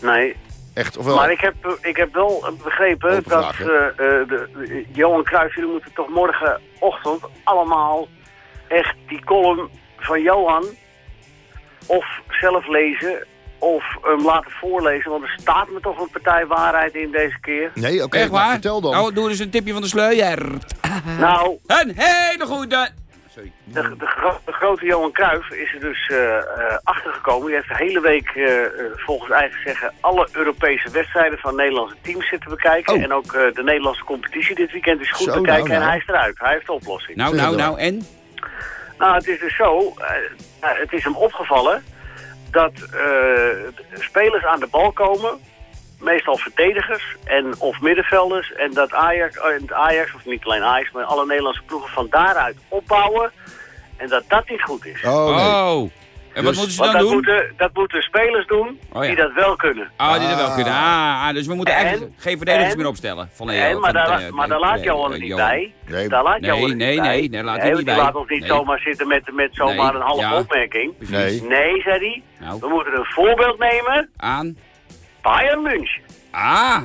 S7: Nee,
S4: Echt, of wel?
S7: maar ik heb, eh, ik heb wel eh, begrepen
S4: Open
S7: dat eh, eh, de, de- Johan Cruijff, jullie moeten toch morgenochtend allemaal echt die column van Johan of zelf lezen of hem laten voorlezen. Want er staat me toch een partij waarheid in deze keer.
S4: Nee, oké,
S3: waar?
S4: vertel dan.
S3: Nou, doe dus een tipje van de sluier.
S7: Nou,
S3: Een hele goede...
S7: De, de, gro- de grote Johan Cruijff is er dus eh, eh, achtergekomen. Die heeft de hele week, eh, volgens eigen zeggen, alle Europese wedstrijden van Nederlandse teams zitten bekijken.
S4: Oh.
S7: En ook eh, de Nederlandse competitie dit weekend is goed
S4: Zo,
S7: bekijken.
S4: nou, nou.
S7: En hij is eruit. Hij heeft de oplossing.
S3: Nou, nou, nou, en?
S7: Nou, het is dus zo. nou, het is hem opgevallen dat eh, spelers aan de bal komen. Meestal verdedigers en of middenvelders. En dat Ajax, eh, Ajax, of niet alleen Ajax, maar alle Nederlandse ploegen van daaruit opbouwen. En dat dat niet goed is.
S4: Oh, nee.
S3: Oh. En wat
S4: Dus-
S3: moeten ze
S7: Want
S3: dan
S7: dat
S3: doen?
S7: moeten, dat moeten spelers doen
S3: Oh, ja.
S7: die dat wel kunnen.
S3: Ah, die er wel
S4: Ah.
S3: kunnen. Ah, ah, dus we moeten
S7: En-
S3: eigenlijk geen verdedigers
S7: en-
S3: meer opstellen. Van
S7: maar
S3: eh,
S7: maar daar
S3: eh,
S7: laat Johan niet bij.
S4: Nee.
S7: Daar laat
S3: Nee, nee, nee, daar laat hij
S7: Nee,
S3: niet bij.
S7: laat ons niet
S3: Nee.
S7: zomaar zitten met, met zomaar
S3: Nee,
S7: een halve
S3: ja.
S7: opmerking.
S4: Nee.
S7: Nee, zei hij.
S3: Nou,
S7: We moeten een voorbeeld nemen.
S3: aan.
S7: Bayern München.
S3: Ah,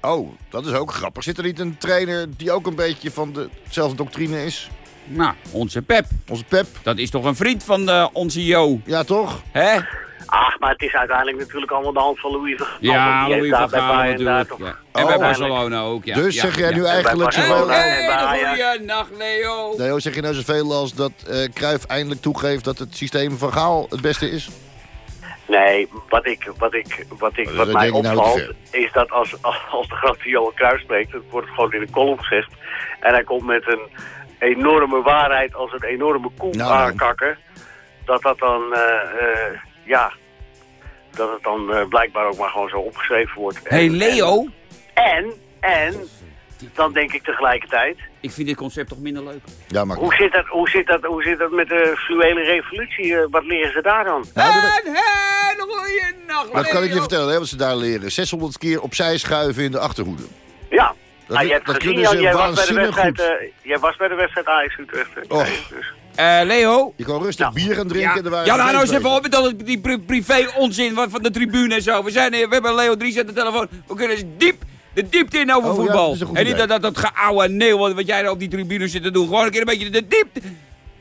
S4: Oh, dat is ook grappig. Zit er niet een trainer die ook een beetje van de- dezelfde doctrine is?
S3: nou, onze Pep.
S4: Onze Pep?
S3: Dat is toch een vriend van eh, onze Jo,
S4: Ja, toch?
S3: hè?
S7: Ach, maar het is uiteindelijk natuurlijk allemaal de hand van Louis van Gaal.
S3: Ja, Louis van Gaal natuurlijk.
S7: toch-
S3: Ja. En
S4: Oh.
S3: bij Barcelona ook, ja.
S4: dus
S3: ja,
S4: zeg jij
S3: ja.
S4: nu eigenlijk zoveel...
S3: Hey, nacht, Leo.
S4: Nee, hoor, zeg je nou zoveel als dat eh Cruijff eindelijk toegeeft dat het systeem van Gaal het beste is?
S7: Nee, wat, ik, wat, ik, wat, ik,
S4: Dat
S7: wat mij
S4: nou
S7: opvalt is dat als, als, de grote Johan Cruijff spreekt, dan wordt het gewoon in de column gezegd. En hij komt met een enorme waarheid als een enorme koe
S4: Nou,
S7: aankakken. Dat dat dan, eh, eh, ja, dat het dan eh, blijkbaar ook maar gewoon zo opgeschreven wordt.
S3: hey,
S7: En-
S3: Leo.
S7: En, en, dan denk ik tegelijkertijd,
S3: Ik vind dit concept toch minder leuk.
S4: Ja, maar...
S7: hoe zit dat, hoe zit dat, hoe zit dat met de fluwele revolutie? Eh, wat leren ze daar dan?
S4: Nou, dat,
S3: Een hele goeie nacht,
S4: dat kan ik je vertellen, hè, wat ze daar leren. 600 keer opzij schuiven in de achterhoede.
S7: Ja.
S4: Dat,
S7: Ah, je hebt
S4: dat
S7: gezien,
S4: kunnen
S7: Jan,
S4: ze
S7: jij, was bij de
S4: waanzinnig
S7: wedstrijd,
S4: goed.
S7: eh, jij was bij de wedstrijd Ajax Utrecht. Dus.
S3: Eh, Leo.
S4: Je kan rustig bier gaan drinken.
S3: Ja, ja nou, nou eens even op met al die pri- privé onzin van de tribune en zo. We, zijn, hier- we hebben Leo Dries aan de telefoon. We kunnen eens diep de diepte in over
S4: Oh,
S3: voetbal. en niet dat, dat, dat geouwe neeuw wat wat jij daar op die tribune zit te doen. Gewoon een keer een beetje de diepte.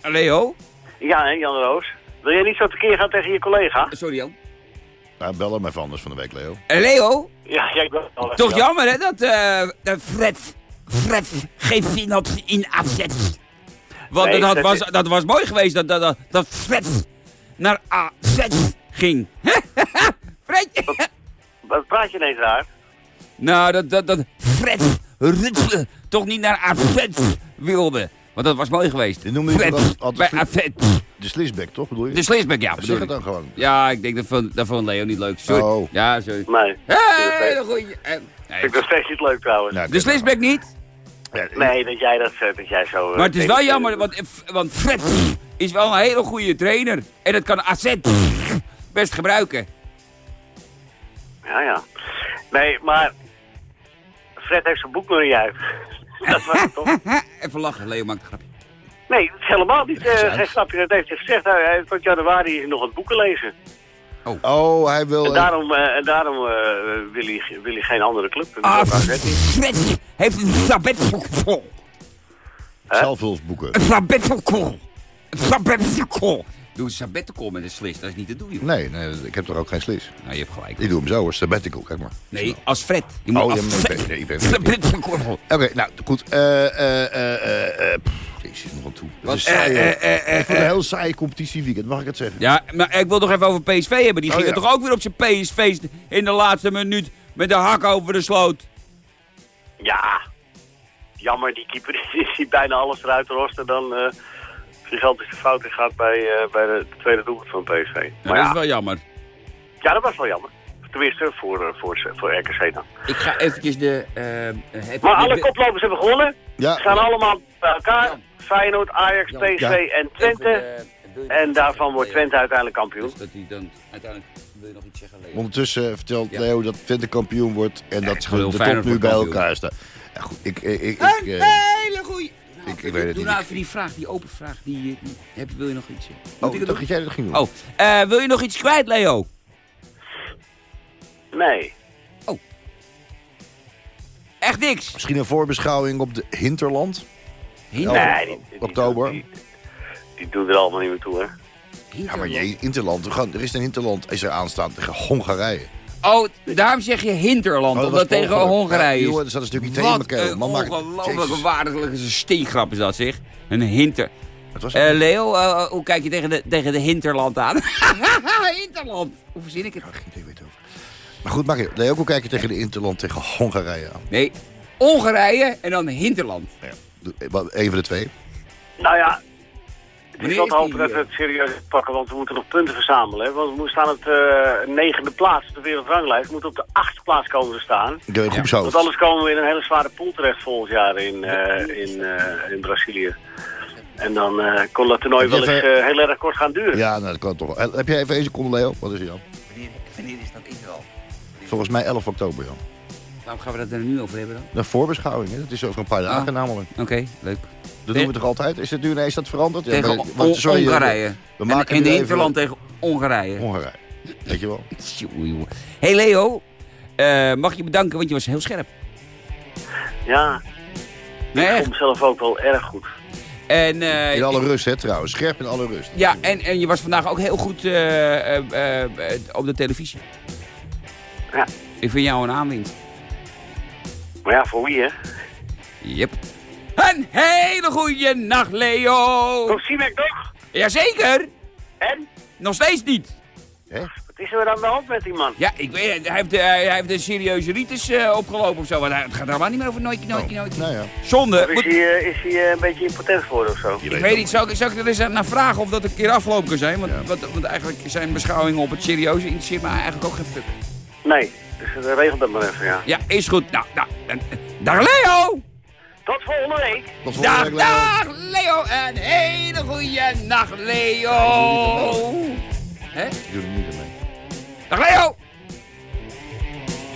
S3: Eh, Leo?
S7: Ja, hè, Jan Roos. Wil je niet zo tekeer gaan tegen je collega?
S3: Sorry Jan.
S4: Nou, bel hem even anders van de week, Leo.
S3: Eh, Leo?
S7: Ja, ja ik ben wel
S3: Toch
S7: ja.
S3: jammer hè dat eh, dat Fred, Fred geen zin had in afzet. Want
S7: Nee,
S3: dat, was, dat was mooi geweest dat, dat, dat, dat Fred naar AZ ging. (laughs) Fredje?
S7: Wat praat je ineens raar?
S3: Nou, dat, dat, dat Fred Rutte toch niet naar AZ wilde. Want dat was mooi geweest.
S4: Die noemde je
S3: Fred
S4: altijd
S3: bij? AZ.
S4: De Slisbeck, toch bedoel je?
S3: De Slisbeck, ja,
S4: zeg
S3: bedoel
S4: het
S3: ik.
S4: dan gewoon.
S3: Ja, ik denk dat vond, dat vond Leo niet leuk. Sorry.
S4: Oh.
S3: Ja, sorry.
S7: Nee.
S3: Hele goeie. eh,
S7: Vind ik nog steeds niet leuk trouwens.
S4: Nou,
S3: De Slisbeck niet?
S7: Nee, dat jij, dat, eh, dat jij zo... eh,
S3: Maar het is wel jammer, want, want Fred is wel een hele goede trainer. En dat kan AZ best gebruiken.
S7: Ja, ja. Nee, maar... Fred heeft zijn boek nog niet uit. (laughs) dat was het toch?
S3: Even lachen, Leo maakt een grapje.
S7: Nee, het is helemaal niet. Eh
S4: uit.
S7: geen grapje, dat heeft hij gezegd. Hij hij heeft tot januari is nog het boeken lezen.
S4: Oh, hij wil...
S7: En daarom, eh, en daarom eh, wil, hij, wil hij geen andere club.
S3: Ah. Fred heeft een sabbatical.
S4: zelfhulpboeken.
S3: Een sabbatical. Een sabbatical. Doe een sabbatical met een slis, dat is niet te doen, joh.
S4: Nee, nee, ik heb toch ook geen slis.
S3: Nou, je hebt gelijk.
S4: Ik doe hem zo hoor, sabbatical, kijk maar.
S3: Nee, als Fred. Je moet
S4: Oh, ja,
S3: als
S4: maar ik
S3: Fred.
S4: nee, ik ben-
S3: Sabbatical.
S4: Oké, nou goed. Eh, eh, eh, eh, eh, Jezus, nog aan toe.
S3: Wat,
S4: is saai,
S3: eh,
S4: hoor. Ik vond het een heel saai competitieweekend, mag ik het zeggen?
S3: Ja, maar ik wil nog even over PSV hebben. Die
S4: Oh,
S3: gingen
S4: ja.
S3: toch ook weer op zijn PSV in de laatste minuut met de hak over de sloot.
S7: Ja, jammer, die keeper (laughs) die ziet bijna alles eruit rosten dan eh gigantische fout in gaat bij, eh, bij de, de tweede doelpunt van PSV.
S3: Ja,
S7: maar
S3: dat
S7: ja,
S3: is wel jammer.
S7: ja, dat was wel jammer. Tenminste, voor, eh, voor, voor RKC dan.
S3: Ik ga eventjes de... eh, het-
S7: Maar alle
S3: de-
S7: koplopers hebben gewonnen.
S4: Ja,
S7: Ze gaan allemaal bij elkaar.
S3: Ja.
S7: Feyenoord, Ajax,
S3: Ja.
S7: PSV
S4: Ja.
S7: en Twente.
S3: Even, eh,
S7: En daarvan wordt? Twente uiteindelijk kampioen.
S3: Dus dat hij dan uiteindelijk... Wil je nog iets zeggen, Leo?
S4: ondertussen eh, vertelt
S3: Ja.
S4: Leo dat Twente kampioen wordt en dat
S3: gewoon
S4: de, de top nu bij elkaar staat. Ja goed, ik... ik, ik, ik,
S3: Een
S4: eh,
S3: hele goeie...
S4: Ik- ik weet het
S3: doe
S4: niet.
S3: nou even die vraag, die open vraag. Die, die, heb, wil je nog iets? Moet ik
S4: oh,
S3: doen?
S4: dat jij dat ging doen?
S3: Oh, eh, wil je nog iets kwijt, Leo?
S7: Nee.
S3: Echt niks?
S4: Misschien een voorbeschouwing op de Hinterland?
S3: Hinter,
S4: Ja,
S7: nee, die, die-
S4: oktober.
S7: Die, die doen er allemaal niet meer toe, hè.
S4: Ja, maar je Interland, gaan, er is een Interland, is er aanstaan tegen Hongarije.
S3: Oh, daarom zeg je Hinterland,
S4: Oh, dat
S3: omdat tegen. Hongarije
S4: Ja,
S3: is.
S4: joh, er staat een stukje thee in
S3: Wat een ongelooflijke waardige steengrap is dat, zeg. Een hinter.
S4: Het was
S3: Eh, Leo, eh, hoe kijk je tegen de, tegen de hinterland aan? (laughs) hinterland! Hoe verzin ik het?
S4: geen idee weet over. Maar goed, Mario, Leo, hoe kijk je tegen de Interland tegen Hongarije aan?
S3: Nee, Hongarije en dan hinterland.
S4: Ja. Van de twee.
S7: Nou ja, het
S3: Wanneer
S7: is wel
S3: is
S7: te hopen dat we
S3: eh,
S7: het serieus pakken, want we moeten nog punten verzamelen. Hè? Want we staan op de negende plaats op de wereldranglijst. We moeten op de achtste plaats komen te staan.
S4: De groepshoofd.
S7: Want anders komen we in een hele zware pool terecht volgend jaar in, eh, in, eh, in Brazilië. En dan eh, kon dat toernooi wel eens eh, heel erg kort gaan duren.
S4: Ja, nou, dat kan toch wel. Eh, Heb jij even één seconde, Leo? Wat is er, Jan?
S3: Wanneer is dat interland?
S4: Volgens mij 11 oktober, Jan.
S3: Waarom gaan we dat er nu over hebben dan?
S4: De voorbeschouwing, hè? Dat is over een paar dagen
S3: Ah.
S4: namelijk.
S3: Oké, leuk.
S4: Dat doen we toch altijd? Is het nu ineens dat veranderd? Ja,
S3: Tegen
S4: maar-
S3: On-
S4: want, sorry, eh,
S3: Hongarije.
S4: We maken
S3: en, en
S4: nu
S3: de
S4: even-
S3: interland tegen Hongarije.
S4: Hongarije. Weet je wel? (laughs)
S3: Hey Leo, eh, mag je bedanken, want je was heel scherp.
S7: Ja,
S3: Nee,
S7: ik vond mezelf ook wel erg goed.
S3: En, eh,
S4: In alle rust, hè, trouwens. Scherp in alle rust.
S3: ja, en, en je was vandaag ook heel goed eh, eh, eh, eh, op de televisie.
S7: Ja.
S3: Ik vind jou een aanwinst.
S7: Maar ja, voor wie hè?
S3: Yep. Een hele goede nacht, Leo.
S7: Komt Siemek nog?
S3: Jazeker.
S7: En?
S3: Nog steeds niet.
S4: Hè?
S7: Wat is er aan de hand met die man?
S3: Ja, ik weet het. Hij heeft, eh, hij heeft een serieuze ritis eh, opgelopen of zo. Hij- het gaat helemaal niet meer over nooit, nooit, nooit.
S4: Nou ja.
S3: Zonde.
S7: Of is
S3: Moet-
S7: hij, eh, is hij eh, een beetje impotent geworden of zo?
S3: ik weet niet, zou ik, zou ik er eens naar vragen of dat een keer afgelopen kan zijn? Want, want, want eigenlijk zijn beschouwingen op het serieuze interesseert me eigenlijk ook geen fuck.
S7: Nee, dus uh, regel dat maar even, ja.
S3: Ja, is goed. Nou, nou. en- dag Leo!
S7: Tot volgende week!
S4: Tot volgende
S3: Dag,
S4: week, Leo.
S3: dag Leo! Een hele goede nacht, Leo! Hè?
S4: Ik doe er niet mee.
S3: Dag Leo!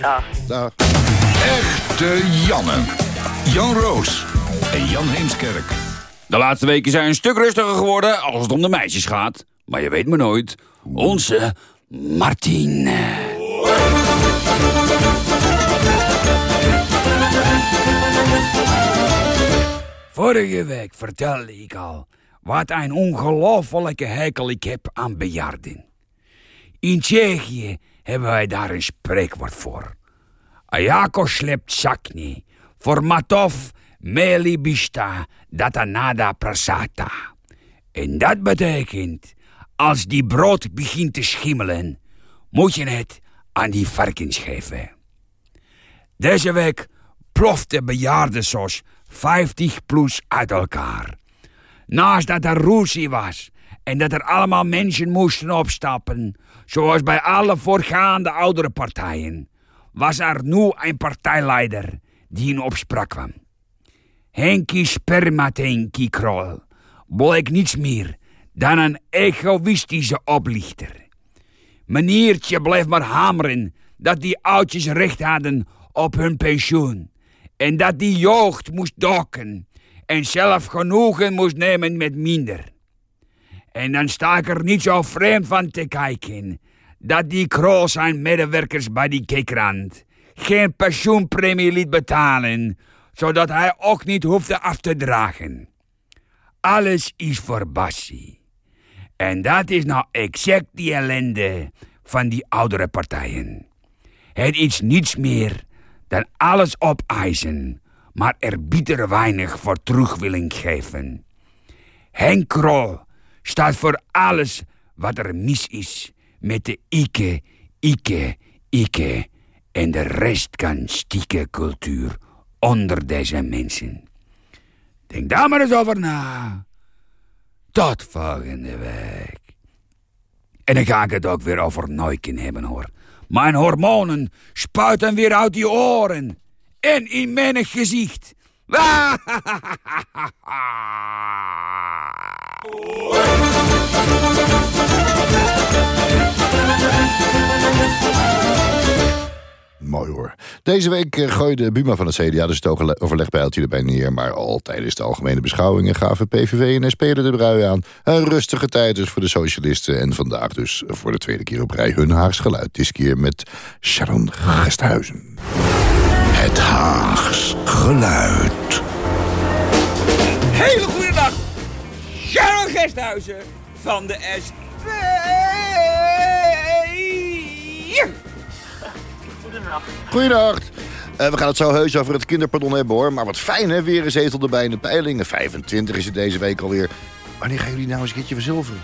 S7: Ja.
S4: Dag.
S6: Echte Janne. Jan Roos en Jan Heemskerk.
S3: De laatste weken zijn een stuk rustiger geworden als het om de meisjes gaat. Maar je weet maar nooit. Onze Martien. Vorige week vertelde ik al wat een ongelofelijke hekel ik heb aan bejaarden. In Tsjechië hebben wij daar een spreekwoord voor. A jako slept sakni, formatov meli bista data nada prasata. En dat betekent, als die brood begint te schimmelen, moet je het aan die varkens geven. Deze week plofte bejaardensos 50 plus uit elkaar. Naast dat er ruzie was en dat er allemaal mensen moesten opstappen, zoals bij alle voorgaande oudere partijen, was er nu een partijleider die in opspraak kwam. Henkie Spermatenkie Krol bleek niets meer dan een egoïstische oplichter. Meneertje bleef maar hameren dat die oudjes recht hadden op hun pensioen. En dat die jeugd moest dokken en zelf genoegen moest nemen met minder. En dan sta ik er niet zo vreemd van te kijken dat die krol zijn medewerkers bij die kekrand geen pensioenpremie liet betalen, zodat hij ook niet hoefde af te dragen. Alles is voor. En dat is nou exact die ellende van die oudere partijen. Het is niets meer dan alles opeisen, maar er bitter weinig voor terug willen geven. Henk Krol staat voor alles wat er mis is met de Ike, Ike, Ike en de rest kan stieke cultuur onder deze mensen. Denk daar maar eens over na. Tot volgende week. En dan ga ik het ook weer over Neuken hebben, hoor. Mijn hormonen spuiten weer uit die oren. En in mijn gezicht. (laughs)
S4: Mooi hoor. Deze week eh, gooide Buma van het CDA dus het overle- overlegpijltje erbij neer. Maar al tijdens de algemene beschouwingen gaven PVV en SP er de brui aan. Een rustige tijd dus voor de socialisten. En vandaag dus voor de tweede keer op rij hun Haags geluid. Dit keer met Sharon Gesthuizen.
S6: Het Haags geluid.
S3: Hele goede dag. Sharon Gesthuizen van de SP.
S4: Goeiedag. Eh, we gaan het zo heus over het kinderpardon hebben hoor. Maar wat fijn hè, weer een zetel erbij in de peilingen. 25 is het deze week alweer. Wanneer gaan jullie nou eens een keertje verzilveren?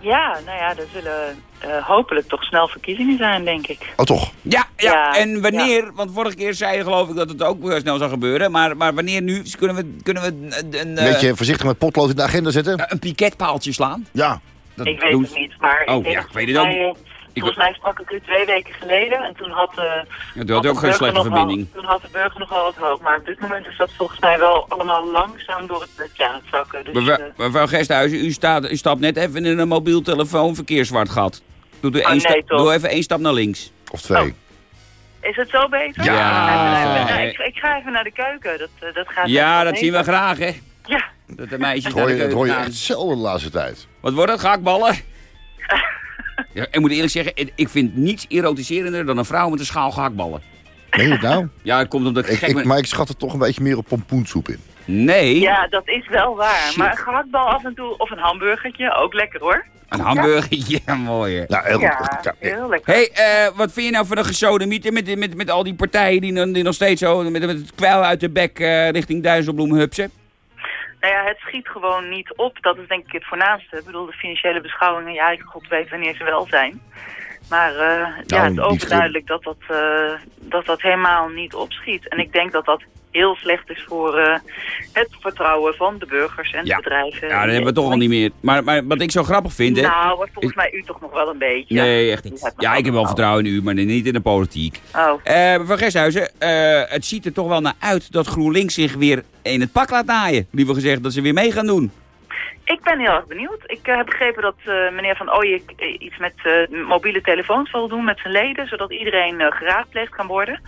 S8: Ja, nou ja, er zullen eh, hopelijk toch snel verkiezingen zijn, denk ik.
S4: Oh, toch?
S3: Ja, ja,
S8: Ja,
S3: en wanneer, want vorige keer zei je geloof ik dat het ook eh, snel zou gebeuren, maar, maar wanneer nu kunnen we, kunnen we een, een, eh,
S4: Beetje voorzichtig met potlood in de agenda zetten?
S3: een piketpaaltje slaan?
S4: Ja. Dat,
S8: Ik weet het niet, maar
S3: Oh,
S8: ik denk
S3: ja, ik weet het ook.
S8: Volgens mij sprak ik u twee weken geleden en toen had, eh,
S3: Ja, had ook
S8: de
S3: geen
S8: burger
S3: slechte
S8: nog wel-
S3: verbinding.
S8: toen had de burger nog wel wat hoop, maar op dit moment is dat volgens mij wel allemaal langzaam door het aan het zakken. Dus,
S3: Mevrouw,
S8: eh,
S3: mevrouw Gesthuizen, u, staat, u stapt net even in een mobiel telefoon verkeerszwart gat. Doe,
S8: Oh, nee,
S3: stap- doe even één stap naar links.
S4: Of twee.
S8: Oh. is het zo beter?
S3: Ja.
S8: Ik, ik ga even naar de keuken, dat, eh, dat gaat
S3: Ja, dat zien we graag, hè?
S8: Ja,
S3: Dat de meisjes
S4: Dat hoor
S3: de
S4: je, dat hoor je
S3: keuken
S4: echt zelden de laatste tijd.
S3: Wat wordt het, gehaktballen? Ja, ik moet eerlijk zeggen, ik vind niets erotiserender dan een vrouw met een schaal gehaktballen.
S4: Meen je het nou?
S3: Ja, het komt omdat ik,
S4: ik,
S3: gek
S4: ik,
S3: ben.
S4: maar ik schat er toch een beetje meer op pompoensoep in.
S3: Nee,
S8: ja, dat is wel waar.
S3: Shit.
S8: Maar een gehaktbal af en toe, of een hamburgertje, ook lekker hoor.
S3: een hamburgertje, (laughs) ja, mooi. hè.
S4: Nou, heel
S8: Ja,
S4: ja, ik-
S8: heel lekker.
S3: hey, eh, wat vind je nou van de gesodemieter met, met, met al die partijen die, nog- die nog steeds zo met, met het kwijl uit de bek eh, richting Duizelbloem hupsen?
S8: Nou ja, het schiet gewoon niet op. Dat is denk ik het voornaamste. Ik bedoel, de financiële beschouwingen, ja, god weet wanneer ze wel zijn. Maar eh, ja, het is
S4: die
S8: overduidelijk dat dat, eh, dat dat helemaal niet opschiet. En ik denk dat dat heel slecht is voor eh, het vertrouwen van de burgers en
S3: Ja.
S8: de bedrijven.
S3: Ja, dat hebben we toch al niet meer. Maar, maar wat ik zo grappig vind, hè?
S8: Nou, volgens mij u toch nog wel een beetje.
S3: Nee, echt niet. Ja, ik heb wel vertrouwen in u, maar niet in de politiek.
S8: Oh,
S3: Eh mevrouw Gesthuizen, eh, het ziet er toch wel naar uit dat GroenLinks zich weer in het pak laat naaien. Liever gezegd, dat ze weer mee gaan doen.
S8: Ik ben heel erg benieuwd. Ik eh, heb begrepen dat eh, meneer Van Ooyek eh, iets met eh, mobiele telefoons wil doen met zijn leden, zodat iedereen geraadpleegd kan worden.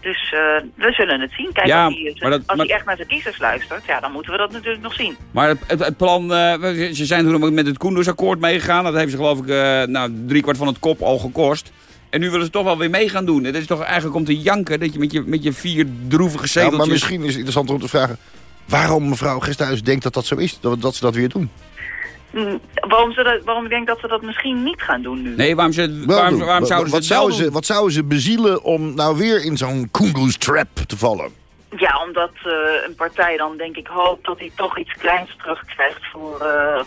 S8: Dus eh, we zullen het zien. Kijk,
S3: Ja,
S8: als, hij,
S3: maar dat-
S8: als
S3: maar-
S8: hij echt naar zijn kiezers luistert, ja, dan moeten we dat natuurlijk nog zien.
S3: Maar het, het, het plan, eh, ze zijn toen ook met het Koendersakkoord meegegaan. Dat heeft ze geloof ik uh, nou, driekwart van het kop al gekost. En nu willen ze toch wel weer mee gaan doen. Het is toch eigenlijk om te janken dat je met je, met je vier droevige
S4: Ja,
S3: zeteltjes...
S4: maar misschien is het interessant om te vragen... waarom mevrouw Gesthuis denkt dat dat zo is. Dat, dat ze dat weer doen.
S8: Mm, waarom, ze dat, waarom ik denk dat ze dat misschien niet gaan doen nu?
S3: Nee, waarom, ze, waarom, waarom
S4: Wat-
S3: zouden ze
S4: wat,
S3: het wel
S4: zouden
S3: doen?
S4: ze, wat zouden ze bezielen om nou weer in zo'n Koengoes trap te vallen?
S8: Ja, omdat eh, een partij dan denk ik hoopt dat hij toch iets kleins terugkrijgt voor, eh,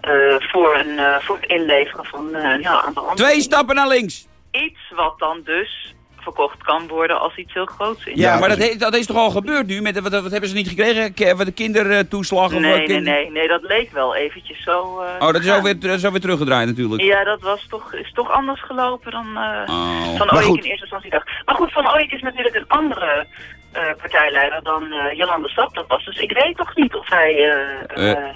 S8: eh, voor, een, eh, voor het inleveren van eh, ja, aan de andere
S3: Twee stappen naar links.
S8: Iets wat dan dus verkocht kan worden als iets heel groots is.
S3: Ja, maar dat, he- dat is toch al gebeurd nu? Met, wat, wat hebben ze niet gekregen? K- de kindertoeslag? of wat
S8: Nee, nee,
S3: kinder-
S8: nee, nee, dat leek wel eventjes zo. eh,
S3: Oh, dat is ook weer, dat is ook weer teruggedraaid natuurlijk.
S8: Ja, dat was toch, is toch anders gelopen dan eh,
S3: Oh.
S8: Van Ooyek in eerste instantie dacht. Maar goed, Van Ooyek is natuurlijk een andere eh, partijleider dan eh Jolande Sap dat was. Dus ik weet toch niet of hij...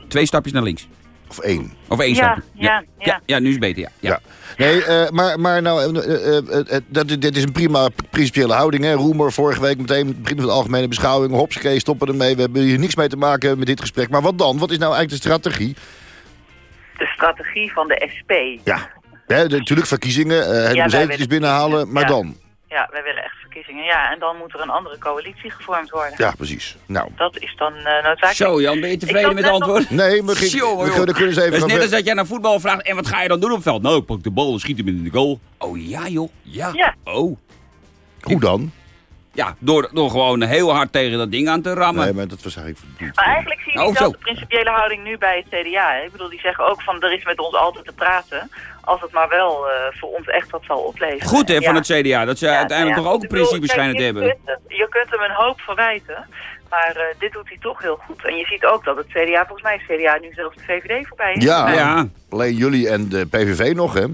S3: twee stapjes naar links.
S4: Of één?
S3: Of één
S8: Ja,
S3: stapje.
S8: ja, ja.
S3: ja. nu is het beter, ja. ja.
S4: Ja. Nee, eh, maar, maar nou, eh, eh, dat, dit is een prima principiële houding. Hè? Roemer vorige week meteen het begin van de algemene beschouwing. Hopsakee, stoppen ermee. We hebben hier niks mee te maken met dit gesprek. Maar wat dan? Wat is nou eigenlijk de strategie?
S8: de strategie van de SP.
S4: Ja, hè, de- natuurlijk verkiezingen, eh zeteltjes
S8: willen
S4: binnenhalen. Maar
S8: Ja.
S4: dan?
S8: Ja, wij willen echt verkiezingen. Ja, en dan moet er een andere coalitie gevormd worden.
S4: Ja, precies. Nou,
S8: Dat is dan eh noodzakelijk.
S3: Zo Jan, ben je tevreden met het
S8: nog-
S3: antwoord?
S4: nee, maar (laughs) ging,
S3: Jongen,
S4: we kunnen, kunnen ze even
S3: Het is net
S4: ver-
S3: als dat jij naar voetbal vraagt, en wat ga je dan doen op het veld? Nou, ik pak de bal en schiet hem in de goal. Oh ja joh, ja.
S8: Ja.
S3: Oh.
S4: Hoe dan?
S3: Ja, door, door gewoon heel hard tegen dat ding aan te rammen.
S4: Nee, maar dat was eigenlijk...
S8: Maar eigenlijk zie je
S3: Oh,
S8: diezelfde
S3: zo.
S8: principiële houding nu bij het CDA. Hè? Ik bedoel, die zeggen ook van er is met ons altijd te praten. Als het maar wel eh, voor ons echt wat zal opleveren.
S3: Goed hè, van het CDA, dat ze
S8: ja,
S3: uiteindelijk
S8: nou ja,
S3: toch ook principes
S8: kijk,
S3: schijnen te hebben.
S8: kunt je kunt hem een hoop verwijten. Maar eh, dit doet hij toch heel goed. En je ziet ook dat het CDA, volgens mij is het CDA nu zelfs de VVD voorbij is.
S4: Ja,
S3: Ja.
S4: alleen jullie en de PVV nog, hè?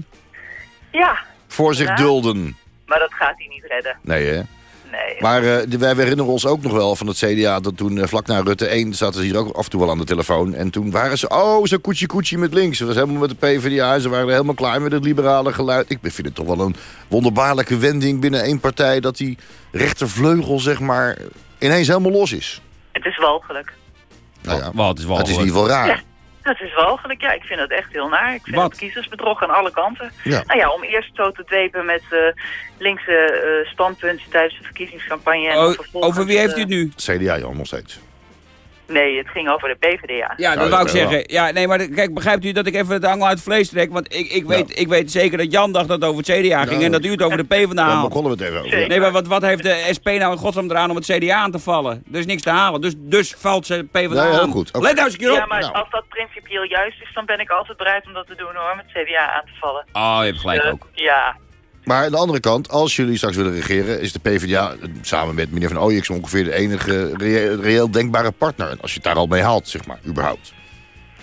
S8: Ja,
S4: Voor zich
S8: Ja.
S4: dulden.
S8: maar dat gaat hij niet redden.
S4: Nee, hè?
S8: Nee.
S4: Maar eh, de- wij herinneren ons ook nog wel van het CDA... dat toen eh, vlak na Rutte 1 zaten ze hier ook af en toe wel aan de telefoon. En toen waren ze, oh, zo koetje koetje met links. Dat was helemaal met de PvdA. Ze waren helemaal klaar met het liberale geluid. Ik vind het toch wel een wonderbaarlijke wending binnen één partij... dat die rechtervleugel, zeg maar, ineens helemaal los is.
S8: Het is walgelijk.
S4: Nou ja,
S3: Wat is wel
S4: het is in ieder geval raar.
S8: Ja. Het is walgelijk, ja. Ik vind het echt heel naar. Ik vind
S3: Wat?
S8: het kiezersbedrog aan alle kanten.
S4: Ja.
S8: Nou ja, om eerst zo te dwepen met eh, linkse eh, standpunten tijdens de verkiezingscampagne. En
S3: Oh, over wie heeft u
S8: eh,
S3: het nu?
S4: CDA, Jan, nog steeds.
S8: Nee, het ging over de PvdA.
S3: Ja, dat
S4: Oh,
S3: wou ik zeggen. Ja, nee, maar kijk, begrijpt u dat ik even het angel uit het vlees trek? Want ik, ik, weet, ik weet zeker dat Jan dacht dat het over het CDA ging en dat u het over de PvdA had.
S4: begonnen we het even over.
S3: Nee, maar wat, wat heeft de SP nou in godsnaam eraan om het CDA aan te vallen? Er is niks te halen, dus, dus valt ze PvdA
S4: heel
S3: aan.
S4: goed. Oké.
S3: Let nou eens een keer op.
S8: Ja, maar
S4: Nou.
S8: als dat principieel juist is, dan ben ik altijd bereid om dat te doen hoor, met CDA aan te vallen.
S3: Oh, je hebt gelijk
S8: Eh,
S3: ook.
S8: Ja,
S4: Maar aan de andere kant, als jullie straks willen regeren... is de PvdA eh, samen met meneer Van Ooyek... zo ongeveer de enige reëel, reëel denkbare partner. En als je het daar al mee haalt, zeg maar, überhaupt.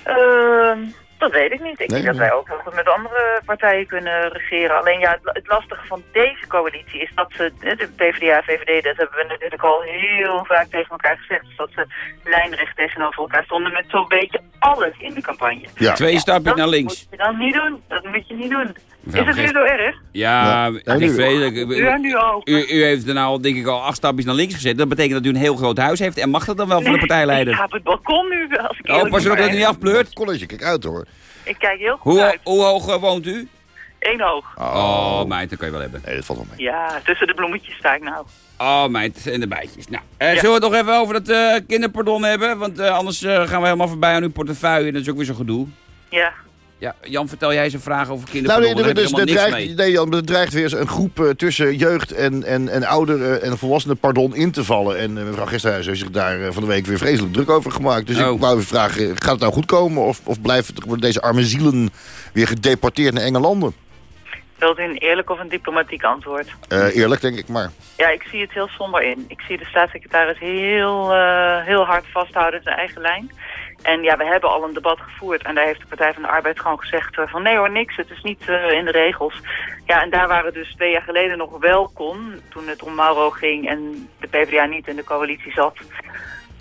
S8: Ehm, dat weet ik niet. Ik
S4: Nee,
S8: denk dat wij ook heel goed met andere partijen kunnen regeren. Alleen ja, het, lastige van deze coalitie is dat ze, eh, de PvdA, VVD, dat hebben we natuurlijk al heel vaak tegen elkaar gezegd, is dat ze lijnrecht tegenover elkaar stonden met zo'n beetje alles in de campagne.
S4: Ja.
S3: Twee stapjes
S8: dat
S3: naar links.
S8: moet je dan niet doen. Dat moet je niet doen. Is het nu
S3: Vergeest.
S8: zo erg?
S3: Ja,
S4: Ja,
S3: ik
S4: nu.
S3: weet het.
S8: Ja, nu ook.
S3: U, u heeft er nou denk ik al acht stapjes naar links gezet. Dat betekent dat u een heel groot huis heeft. En mag dat dan wel van de
S8: Ik
S3: partijleider?
S8: ga op het balkon nu, als ik
S3: Oh, pas erop dat u niet afpleurt.
S4: College, kijk uit hoor.
S8: Ik kijk heel goed
S3: Hoe,
S8: uit.
S3: hoe hoog eh, woont u?
S8: Eén hoog.
S3: Oh, meid, dat kan je wel hebben.
S4: Nee, dat valt wel mee.
S8: Ja, tussen de bloemetjes sta ik nou.
S3: Oh, meid, en de bijtjes. Nou, eh, zullen we het nog even over dat eh, kinderpardon hebben? Want anders gaan we helemaal voorbij aan uw portefeuille. En dat is ook weer zo'n gedoe.
S8: Ja.
S3: Ja, Jan, vertel jij eens een vraag over
S4: Nou,
S3: kinderpardon.
S4: nee, er, dus, er, dreigt,
S3: mee.
S4: nee, Jan, er dreigt weer eens een groep eh, tussen jeugd en, en, en ouderen en volwassenen pardon in te vallen. En eh, mevrouw Gesthuis heeft zich daar eh, van de week weer vreselijk druk over gemaakt. Dus
S3: Oh.
S4: ik wou even vragen, gaat het nou goed komen? Of, of blijven worden deze arme zielen weer gedeporteerd naar enge landen?
S8: Wilt u een eerlijk of een diplomatiek antwoord?
S4: Eh, eerlijk, denk ik maar.
S8: Ja, ik zie het heel somber in. Ik zie de staatssecretaris heel, eh, heel hard vasthouden aan zijn eigen lijn. En ja, we hebben al een debat gevoerd en daar heeft de Partij van de Arbeid gewoon gezegd eh, van nee hoor, niks, het is niet eh, in de regels. Ja, en daar waren dus twee jaar geleden nog wel kon, toen het om Mauro ging en de PvdA niet in de coalitie zat.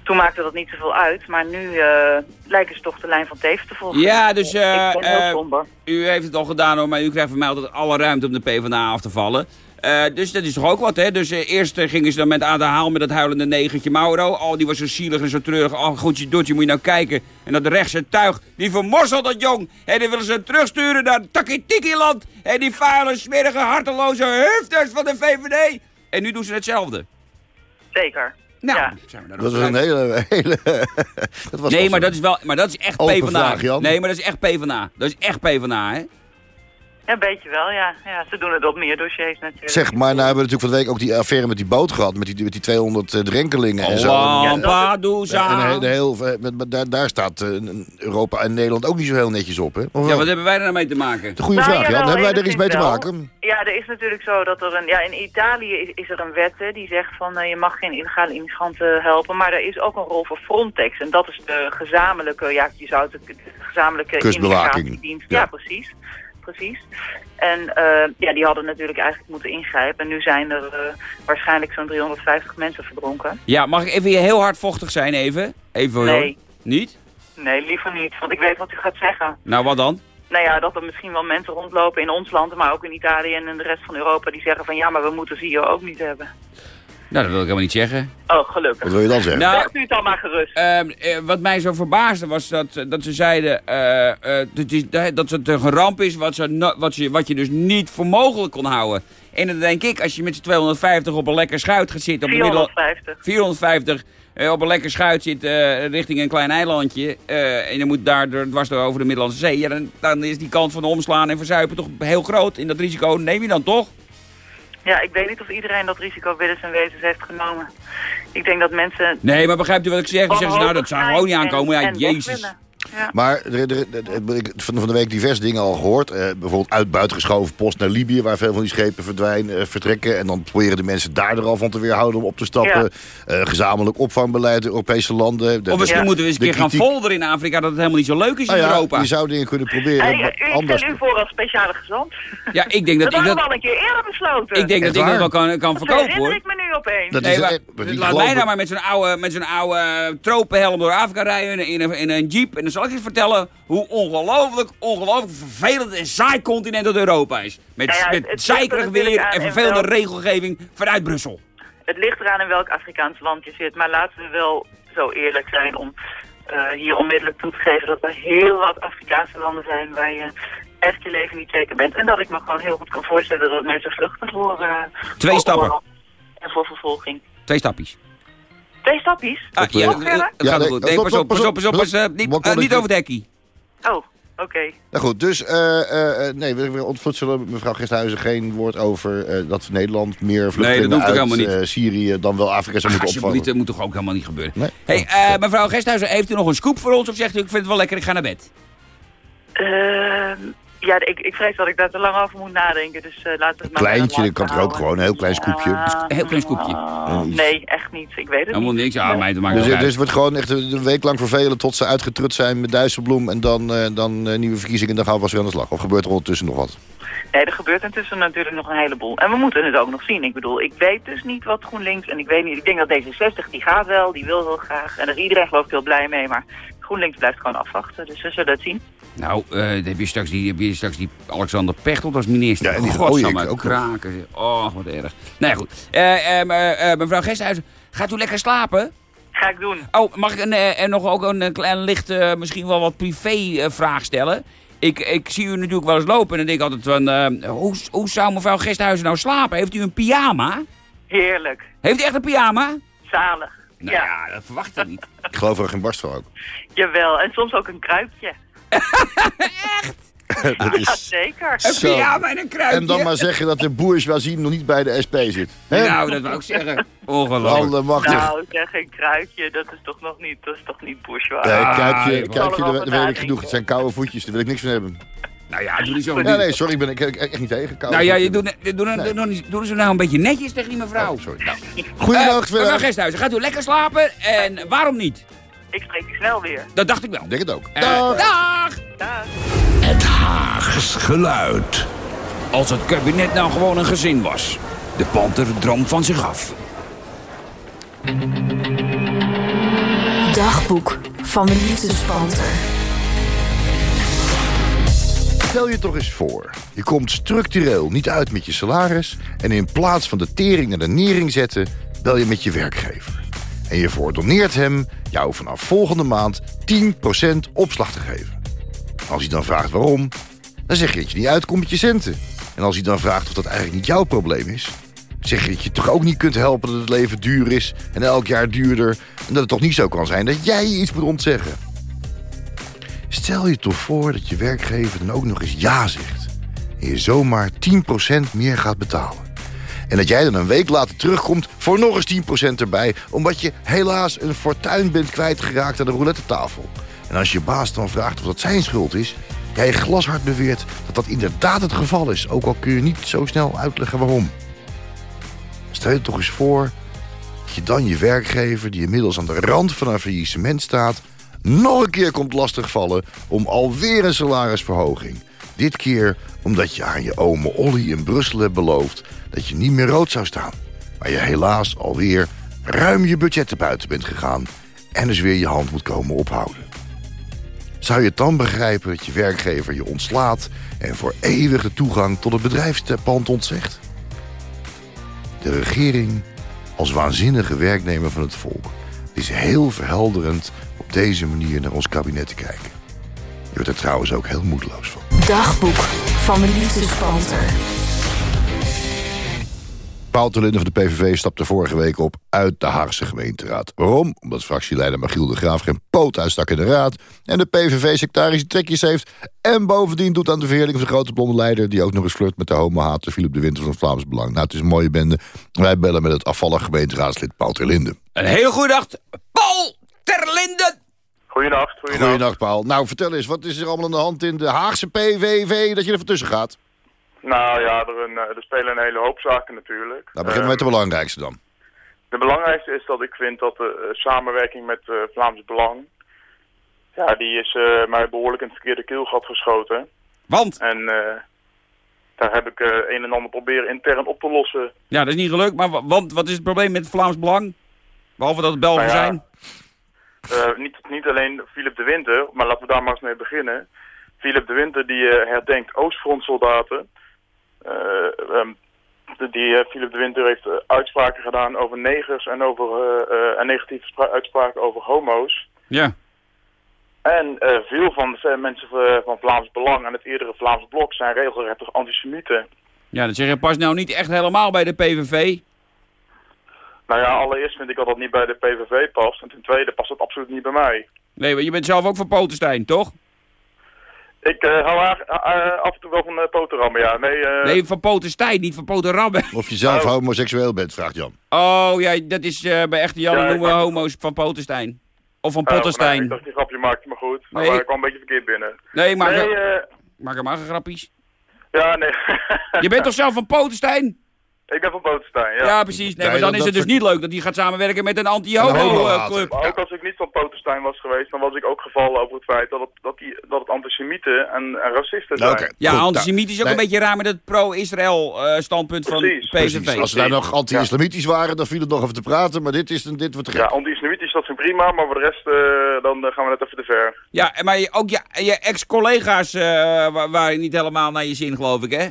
S8: Toen maakte dat niet zoveel uit, maar nu eh, lijken ze toch de lijn van Teven te volgen.
S3: Ja, dus
S8: ik ben heel somber.
S3: u heeft het al gedaan hoor, maar u krijgt van mij altijd alle ruimte om de PvdA af te vallen. Eh, dus dat is toch ook wat, hè? Dus eh, eerst eh, gingen ze dan met aan de haal met dat huilende negentje Mauro. Oh, die was zo zielig en zo treurig. Oh, goedje doetje, moet je nou kijken. En dat rechtse tuig, die vermorselt dat jong. En die willen ze terugsturen naar Takitiki-land. En die vuile, smerige, harteloze hufters van de VVD. En nu doen ze hetzelfde.
S8: Zeker.
S3: Nou,
S8: Ja.
S3: zijn we daar
S4: Dat was een hele... hele (laughs) dat was
S3: Nee, maar dat is wel, maar dat is echt
S4: Open
S3: PvdA.
S4: vraag, Jan.
S3: Nee, maar dat is echt PvdA. Dat is echt PvdA, hè?
S8: Ja, een beetje wel, ja. ja. Ze doen het op meer dossiers natuurlijk.
S4: Zeg, maar nou hebben we natuurlijk van de week ook die affaire met die boot gehad. Met die, met die 200 eh, drenkelingen en zo.
S3: Lampedusa.
S4: En heel, eh, met- met- daar, daar staat eh, Europa en Nederland ook niet zo heel netjes op, hè? Of
S3: Ja, wat hebben wij er nou mee te maken?
S4: De goede
S8: Nou,
S4: vraag, Jan.
S8: jawel,
S4: Hebben wij er iets mee te maken?
S8: Ja, er is natuurlijk zo dat er een... Ja, in Italië is, is er een wet hè, die zegt van je mag geen illegale immigranten helpen. Maar er is ook een rol voor Frontex. En dat is de gezamenlijke, ja, je zou het de gezamenlijke
S4: Kustbewaking. Ja.
S8: Ja, precies. Precies. En eh, ja, die hadden natuurlijk eigenlijk moeten ingrijpen. En nu zijn er eh, waarschijnlijk zo'n 350 mensen verdronken.
S3: Ja, mag ik even heel hardvochtig zijn even? Even hoor.
S8: Nee.
S3: Niet?
S8: Nee, liever niet, want ik weet wat u gaat zeggen.
S3: Nou, wat dan?
S8: Nou ja, dat er misschien wel mensen rondlopen in ons land, maar ook in Italië en in de rest van Europa die zeggen van ja, maar we moeten ze hier ook niet hebben.
S3: Nou, dat wil ik helemaal niet zeggen.
S8: Oh, gelukkig.
S4: Wat wil je dan zeggen?
S3: Nou,
S8: Zegt u het dan maar gerust.
S3: ehm, eh, wat mij zo verbaasde was dat, dat ze zeiden eh, eh, dat, is, dat het een ramp is wat, ze, wat, ze, wat je dus niet voor mogelijk kon houden. En dan denk ik, als je met z'n 250 op een lekker schuit gaat zitten, op de middel,
S8: 450.
S3: 450 eh, op een lekker schuit zit eh, richting een klein eilandje. eh, en je moet daar door- dwars door over de Middellandse Zee. Ja, dan, dan is die kans van omslaan en verzuipen toch heel groot. En dat risico neem je dan toch?
S8: Ja, ik weet niet of iedereen dat risico willens en wezens heeft genomen. Ik denk dat mensen...
S3: Nee, maar begrijpt u wat ik zeg? Dan zeggen ze, nou, dat zou gewoon niet aankomen. Ja, jezus.
S8: Ja.
S4: Maar er, er, er- ik heb van de week diverse dingen al gehoord. Eh, bijvoorbeeld uit buitengeschoven post naar Libië... waar veel van die schepen verdwijnen, eh, vertrekken. En dan proberen de mensen daar er al van te weerhouden om op te stappen. Eh, gezamenlijk opvangbeleid, Europese landen. De-
S3: Of misschien
S8: Ja.
S3: moeten we eens een keer gaan folderen in Afrika... dat het helemaal niet zo leuk is
S4: Nou
S3: in
S4: ja,
S3: Europa.
S4: je zou dingen kunnen proberen.
S8: Hey, ik
S4: anders...
S8: stel u voor als speciale gezant.
S3: Ja, ik denk dat
S8: Dat
S3: ik
S8: hadden we
S3: dat,
S8: al een keer eerder besloten.
S3: ik denk dat ik dat wel kan, kan
S8: dat
S3: verkopen,
S8: herinner
S3: hoor.
S8: ik me nu opeens.
S4: Dat
S3: Nee,
S4: is
S3: maar, laat mij nou maar met zo'n oude, met zo'n oude tropenhelm door Afrika rijden in, in, een, in een jeep. En zal ik je vertellen hoe ongelooflijk, ongelooflijk vervelend en saai continent dat Europa is. Met,
S8: ja,
S3: met
S8: het-
S3: zeikerig
S8: er
S3: weer en vervelende regelgeving vanuit Brussel.
S8: Het ligt eraan in welk Afrikaans land je zit. Maar laten we wel zo eerlijk zijn om eh, hier onmiddellijk toe te geven dat er heel wat Afrikaanse landen zijn waar je echt je leven niet zeker bent. En dat ik me gewoon heel goed kan voorstellen dat mensen vluchten voor... eh,
S3: Twee stappen.
S8: En voor vervolging.
S3: Twee stapjes.
S8: Twee stapjes?
S3: Ah, ja,
S8: Nog
S3: het
S8: verder?
S3: het gaat
S4: Ja,
S3: goed.
S4: nee,
S3: Nee, pas op, pas op, pas op.
S4: pas
S3: eh, Niet eh, niet over het hekkie.
S8: Oh, oké.
S4: Nou goed, dus eh, eh, eh, nee, we, ontfutselen mevrouw Gesthuizen geen woord over eh, dat Nederland meer vluchtelingen
S3: ook
S4: uit
S3: helemaal niet.
S4: Syrië dan wel Afrika zou moeten
S3: Alsjeblieft,
S4: opvangen.
S3: dat moet toch ook helemaal niet gebeuren.
S4: Nee.
S3: Hey, eh, mevrouw Gesthuizen, heeft u nog een scoop voor ons? Of zegt u, ik vind het wel lekker, ik ga naar bed?
S8: Ja, ik, ik vrees dat ik daar te lang over moet nadenken. Dus eh laten we het maar
S4: Kleintje, dat kan er ook gewoon, een heel klein scoopje.
S8: Ja,
S3: Een heel klein scoopje.
S8: ah, nee, echt niet. Ik weet het
S3: Helemaal
S8: niet.
S3: niks. Ja, mij te maken
S4: Dus,
S3: wel
S4: dus het wordt gewoon echt een week lang vervelen tot ze uitgetrut zijn met Dijsselbloem en dan, eh, dan eh, nieuwe verkiezingen en dan gaan we pas weer aan de slag. Of gebeurt er ondertussen nog wat?
S8: Nee, er gebeurt intussen natuurlijk nog een heleboel. En we moeten het ook nog zien. Ik bedoel, ik weet dus niet wat GroenLinks... en ik weet niet, ik denk dat D66, die gaat wel, die wil heel graag. En daar is iedereen geloof ik heel blij mee. Maar GroenLinks blijft gewoon afwachten. Dus we zullen het zien.
S3: Nou, eh, dan heb je straks die, heb je straks die Alexander Pechtold als minister.
S4: Ja, en die
S3: Godsamme,
S4: ik ook
S3: kraken. Oh, wat erg. Nou ja, goed. Maar, eh, mevrouw Gesthuizen, gaat u lekker slapen?
S8: Ga ik doen.
S3: Oh, mag ik een, en nog ook een klein licht, misschien wel wat privé vraag stellen? Ik, ik zie u natuurlijk wel eens lopen en dan denk ik altijd van... hoe, hoe zou mevrouw Gesthuizen nou slapen? Heeft u een pyjama?
S8: Heerlijk.
S3: Heeft u echt een pyjama?
S8: Zalig.
S3: Nou
S8: ja.
S3: ja, dat verwacht ik niet.
S4: Ik geloof er geen barst van ook.
S8: Jawel. En soms ook een kruipje. (laughs)
S4: dat
S8: Ja,
S4: is...
S8: zeker.
S3: Een
S4: Zo.
S3: pyjama en een kruipje.
S4: En dan maar zeggen dat de bourgeoisie nog niet bij de SP zit. Hè?
S3: Nou, dat wou ik zeggen. Ongelooflijk.
S8: Nou, zeg een kruidje, dat is toch nog niet, dat is toch niet bourgeois.
S4: Nee,
S3: Ah,
S8: wel
S4: daar
S8: van
S4: weet ik genoeg. Het zijn koude voetjes, daar wil ik niks van hebben.
S3: Nou ja, doe niet zo.
S4: Ja, nee, sorry, ik ben ik, ik- echt niet tegen. Koude
S3: Nou ja, je doet, doe, doe,
S4: Nee.
S3: doe, doe, doe ze nou een beetje netjes tegen die mevrouw.
S4: Oh, sorry. Nou. (laughs) Goedenacht,
S3: Eh, mevrouw. Gesthuizen, gaat u lekker slapen? En waarom niet?
S8: Ik spreek je snel weer.
S3: Dat dacht ik wel.
S4: Ik denk het ook.
S3: Eh,
S4: Dag.
S3: dag!
S8: Dag.
S6: Het Haags geluid.
S3: Als het kabinet nou gewoon een gezin was. De panter droomt van zich af.
S9: Dagboek van de liefdespanter.
S4: Stel je toch eens voor, je komt structureel niet uit met je salaris... en in plaats van de tering naar de nering zetten, bel je met je werkgever. En je verordoneert hem jou vanaf volgende maand 10% opslag te geven. Als hij dan vraagt waarom, dan zeg je dat je niet uitkomt met je centen. En als hij dan vraagt of dat eigenlijk niet jouw probleem is... zeg je dat je toch ook niet kunt helpen dat het leven duur is... en elk jaar duurder... en dat het toch niet zo kan zijn dat jij iets moet ontzeggen. Stel je toch voor dat je werkgever dan ook nog eens ja zegt. En je zomaar 10% meer gaat betalen. En dat jij dan een week later terugkomt voor nog eens 10% erbij... omdat je helaas een fortuin bent kwijtgeraakt aan de roulette tafel. En als je baas dan vraagt of dat zijn schuld is... jij glashard beweert dat dat inderdaad het geval is... ook al kun je niet zo snel uitleggen waarom. Stel je toch eens voor dat je dan je werkgever... die inmiddels aan de rand van een faillissement staat nog een keer komt lastigvallen om alweer een salarisverhoging. Dit keer omdat je aan je ome Olly in Brussel hebt beloofd dat je niet meer rood zou staan. Maar je helaas alweer ruim je budgetten buiten bent gegaan en dus weer je hand moet komen ophouden. Zou je het dan begrijpen dat je werkgever je ontslaat en voor eeuwig de toegang tot het bedrijfspand ontzegt? De regering als waanzinnige werknemer van het volk is heel verhelderend op deze manier naar ons kabinet te kijken. Je wordt er trouwens ook heel moedeloos van.
S9: Dagboek van de liefdespanter.
S4: Paul Telinde van de PVV stapte vorige week op uit de Haagse gemeenteraad. Waarom? Omdat fractieleider Magiel de Graaf geen poot uitstak in de raad... en de PVV-sectarische trekjes heeft... en bovendien doet aan de verheerlijking van de grote blonde leider... die ook nog eens flirt met de homohater Philip de Winter van het Vlaams Belang. Nou, het is een mooie bende. Wij bellen met het afvallige gemeenteraadslid Paul Terlinde.
S3: Een hele goede dag, Paul Terlinden.
S10: Goeienacht, goeienacht.
S4: Goeiedag, Paul. Nou, vertel eens, wat is er allemaal aan de hand in de Haagse PVV... dat je er van tussen gaat?
S10: Nou ja, er, een, eh, er spelen een hele hoop zaken natuurlijk.
S4: Nou, beginnen we met de
S10: Eh,
S4: belangrijkste dan.
S10: de belangrijkste is dat ik vind dat de eh, samenwerking met Vlaams Belang... Ja, die is eh, mij behoorlijk in het verkeerde keelgat geschoten.
S3: Want?
S10: En eh, daar heb ik eh, een en ander proberen intern op te lossen.
S3: Ja, dat is niet gelukt, maar wa- want wat is het probleem met het Vlaams Belang? Behalve dat het Belgen
S10: Nou ja,
S3: zijn.
S10: Eh, niet, niet alleen Philip de Winter, maar laten we daar maar eens mee beginnen. Philip de Winter die eh, herdenkt Oostfrontsoldaten. De- die Philip de Winter heeft uitspraken gedaan over negers en, over, en negatieve spra- uitspraken over homo's.
S3: Ja.
S10: En veel van de mensen van, van Vlaams Belang en het eerdere Vlaams Blok zijn regelrecht toch antisemieten.
S3: Ja, dat zeg je pas nou niet echt helemaal bij de PVV.
S10: Nou ja, allereerst vind ik dat dat niet bij de PVV past. En ten tweede past het absoluut niet bij mij.
S3: Nee, want je bent zelf ook van Potenstein, toch?
S10: Ik eh, hou haar- eh, af en toe wel van uh, poterhammen, ja. Nee, eh,
S3: Nee, van Potenstein, niet van Potenrabben. (laughs)
S4: Of je zelf
S10: Oh.
S4: homoseksueel bent, vraagt Jan.
S3: Oh, ja, dat is eh, bij echte Jan
S10: Ja,
S3: noemen we homo's van Potenstein. Of van
S10: oh, nee,
S3: Pottenstein.
S10: ik dacht die grapje maakte me goed. Maar
S3: Nee.
S10: ik kwam een beetje verkeerd binnen.
S3: Nee, maak,
S10: nee,
S3: er,
S10: eh,
S3: maak er maar een grappies.
S10: ja, nee.
S3: Je bent (laughs) toch zelf van Potenstein?
S10: Ik ben van Poterstein, ja.
S3: Ja, precies. Nee, maar dan is het dus niet leuk dat hij gaat samenwerken met een
S4: Een
S3: anti-homo
S4: homo-hater.
S3: eh.
S10: Maar ook als ik niet van Poterstein was geweest, dan was ik ook gevallen over het feit dat het, dat die, dat het antisemieten en, en racisten zijn.
S4: Oké,
S3: Ja,
S4: goed,
S3: antisemiet is ook een beetje raar met het pro-Israël eh, standpunt van
S10: Precies,
S3: PVV.
S4: Precies. Als ze daar nog anti-islamitisch waren, dan viel het nog even te praten. Maar dit, is, een- dit wordt te
S10: Ja,
S4: gek.
S10: anti-islamitisch, dat vind ik prima, maar voor de rest eh, dan gaan we net even te ver.
S3: Ja, maar je, ook je, je ex-collega's eh, wa- waren niet helemaal naar je zin, geloof ik, hè?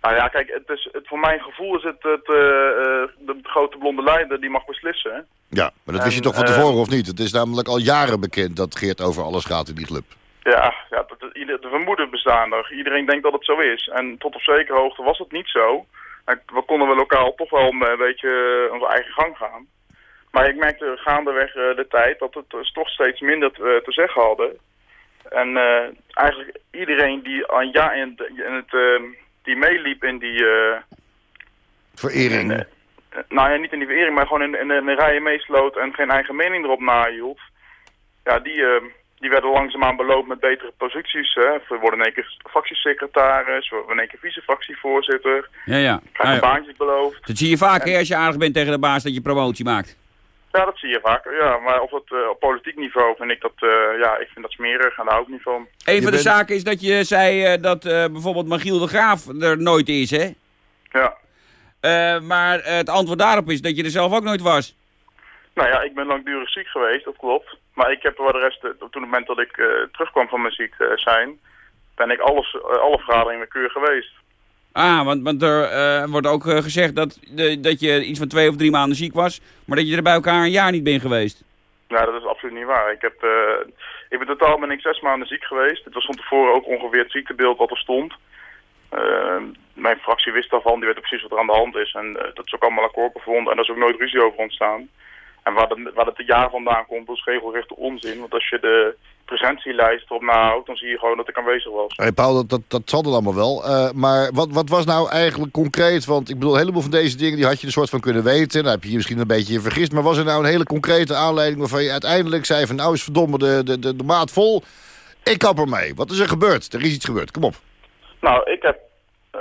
S10: Nou ja, kijk, het is, het, voor mijn gevoel is het, het eh, eh, de grote blonde leider die mag beslissen.
S4: Ja, maar dat wist je toch van
S10: eh,
S4: tevoren of niet? Het is namelijk al jaren bekend dat Geert over alles gaat in die club.
S10: Ja, ja dat, de vermoeden bestaan er. Iedereen denkt dat het zo is. En tot op zekere hoogte was het niet zo. En We konden we lokaal toch wel een beetje onze eigen gang gaan. Maar ik merkte gaandeweg eh, de tijd dat het dus toch steeds minder te, eh, te zeggen hadden. En eh, eigenlijk iedereen die al ja in, het- in het, eh, die meeliep in die... eh,
S4: Verering.
S10: in, eh, nou ja, niet in die verering, maar gewoon in, in, in de rijen meesloot en geen eigen mening erop nahield. Ja, die, eh, die werden langzaamaan beloond met betere posities. Hè. We worden in één keer fractiesecretaris, we worden in één keer vicefractievoorzitter.
S3: Ja, ja.
S10: Krijgen
S3: Nou ja.
S10: baantjes beloofd.
S3: Dat zie je vaak, hè, als je aardig bent tegen de baas, dat je promotie maakt.
S10: Ja, dat zie je vaker. Ja, maar op, het, eh, op politiek niveau vind ik dat, eh, ja, ik vind dat smerig en daar hou ik niet van.
S3: Een van de
S4: bent-
S3: zaken is dat je zei eh, dat eh, bijvoorbeeld Magiel de Graaf er nooit is, hè?
S10: Ja.
S3: Eh, maar het antwoord daarop is dat je er zelf ook nooit was.
S10: Nou ja, ik ben langdurig ziek geweest, dat klopt. Maar ik heb voor de rest, toen op het moment dat ik eh, terugkwam van mijn ziek eh, zijn, ben ik alles, alle vergaderingen keur geweest.
S3: Ah, want, want er eh, wordt ook eh, gezegd dat, de, dat je iets van twee of drie maanden ziek was, maar dat je er bij elkaar een jaar niet bent geweest.
S10: Nou, dat is absoluut niet waar. Ik, heb, eh, ik ben totaal ben ik zes maanden ziek geweest. Het was van tevoren ook ongeveer het ziektebeeld wat er stond. Mijn fractie wist daarvan, die weet precies wat er aan de hand is. En dat is ook allemaal akkoord bevonden en daar is ook nooit ruzie over ontstaan. En waar, het een jaar vandaan komt, is regelrechte onzin. Want als je de presentielijst erop nahoudt, dan zie je gewoon dat ik aanwezig was.
S4: Hey Paul, dat, dat, dat zal dan allemaal wel. Eh, maar wat, wat was nou eigenlijk concreet? Want ik bedoel, een heleboel van deze dingen die had je een soort van kunnen weten. Daar heb je je misschien een beetje vergist. Maar was er nou een hele concrete aanleiding waarvan je uiteindelijk zei van... nou is verdomme de, de, de, de maat vol. Ik kap ermee. Wat is er gebeurd? Er is iets gebeurd. Kom op.
S10: Nou, ik heb eh,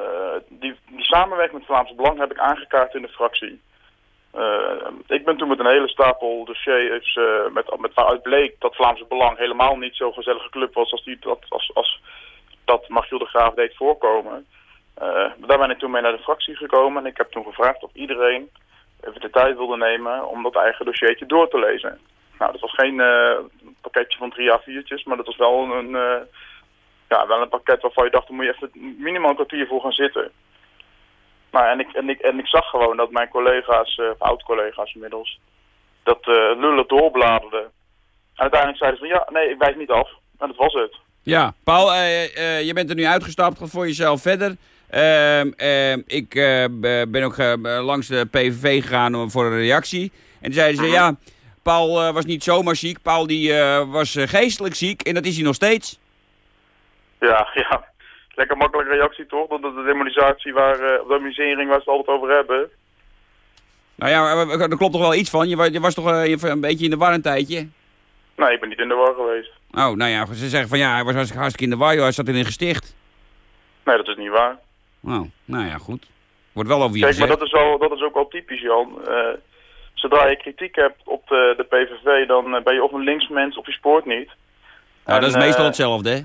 S10: die, die samenwerking met Vlaams Belang heb ik aangekaart in de fractie. Eh, ik ben toen met een hele stapel dossiers, eh met, met waaruit bleek dat Vlaams Belang helemaal niet zo'n gezellige club was als, die, dat, als, als dat de Graaf deed voorkomen. Eh, daar ben ik toen mee naar de fractie gekomen en ik heb toen gevraagd of iedereen even de tijd wilde nemen om dat eigen dossiertje door te lezen. Nou, dat was geen pakketje van drie A4'tjes, maar dat was wel een, ja, wel een pakket waarvan je dacht, daar moet je even minimaal een kwartier voor gaan zitten. Nou, en ik, en ik, en ik zag gewoon dat mijn collega's, eh, oud-collega's inmiddels, dat eh lullen doorbladerden. En uiteindelijk zeiden ze van, ja, nee, ik wijs niet af. En dat was het.
S3: Ja, Paul, eh, je bent er nu uitgestapt, voor jezelf verder. Ehm, ehm, ik ben ook langs de PVV gegaan voor een reactie. En toen zeiden ze, ja, Paul was niet zomaar ziek. Paul die, was geestelijk ziek en dat is hij nog steeds.
S10: Ja, (laughs) ja. Lekker makkelijke reactie toch? Dat de demonisatie waar, eh, of demonisering waar ze het altijd over hebben.
S3: Nou ja, er klopt toch wel iets van. Je je was toch eh, een beetje in de war een tijdje.
S10: Nee, ik ben niet in de war geweest.
S3: Oh, nou ja, ze zeggen van ja, hij was hartstikke in de war, joh. Hij zat in een gesticht.
S10: Nee, dat is niet waar.
S3: Oh, nou ja, goed. Wordt wel over je
S10: Kijk, maar dat is, wel, dat is ook wel typisch, Jan. Eh, zodra je kritiek hebt op de, de PVV, dan ben je of een linksmens of je spoort niet.
S3: Nou, dat is meestal hetzelfde, hè?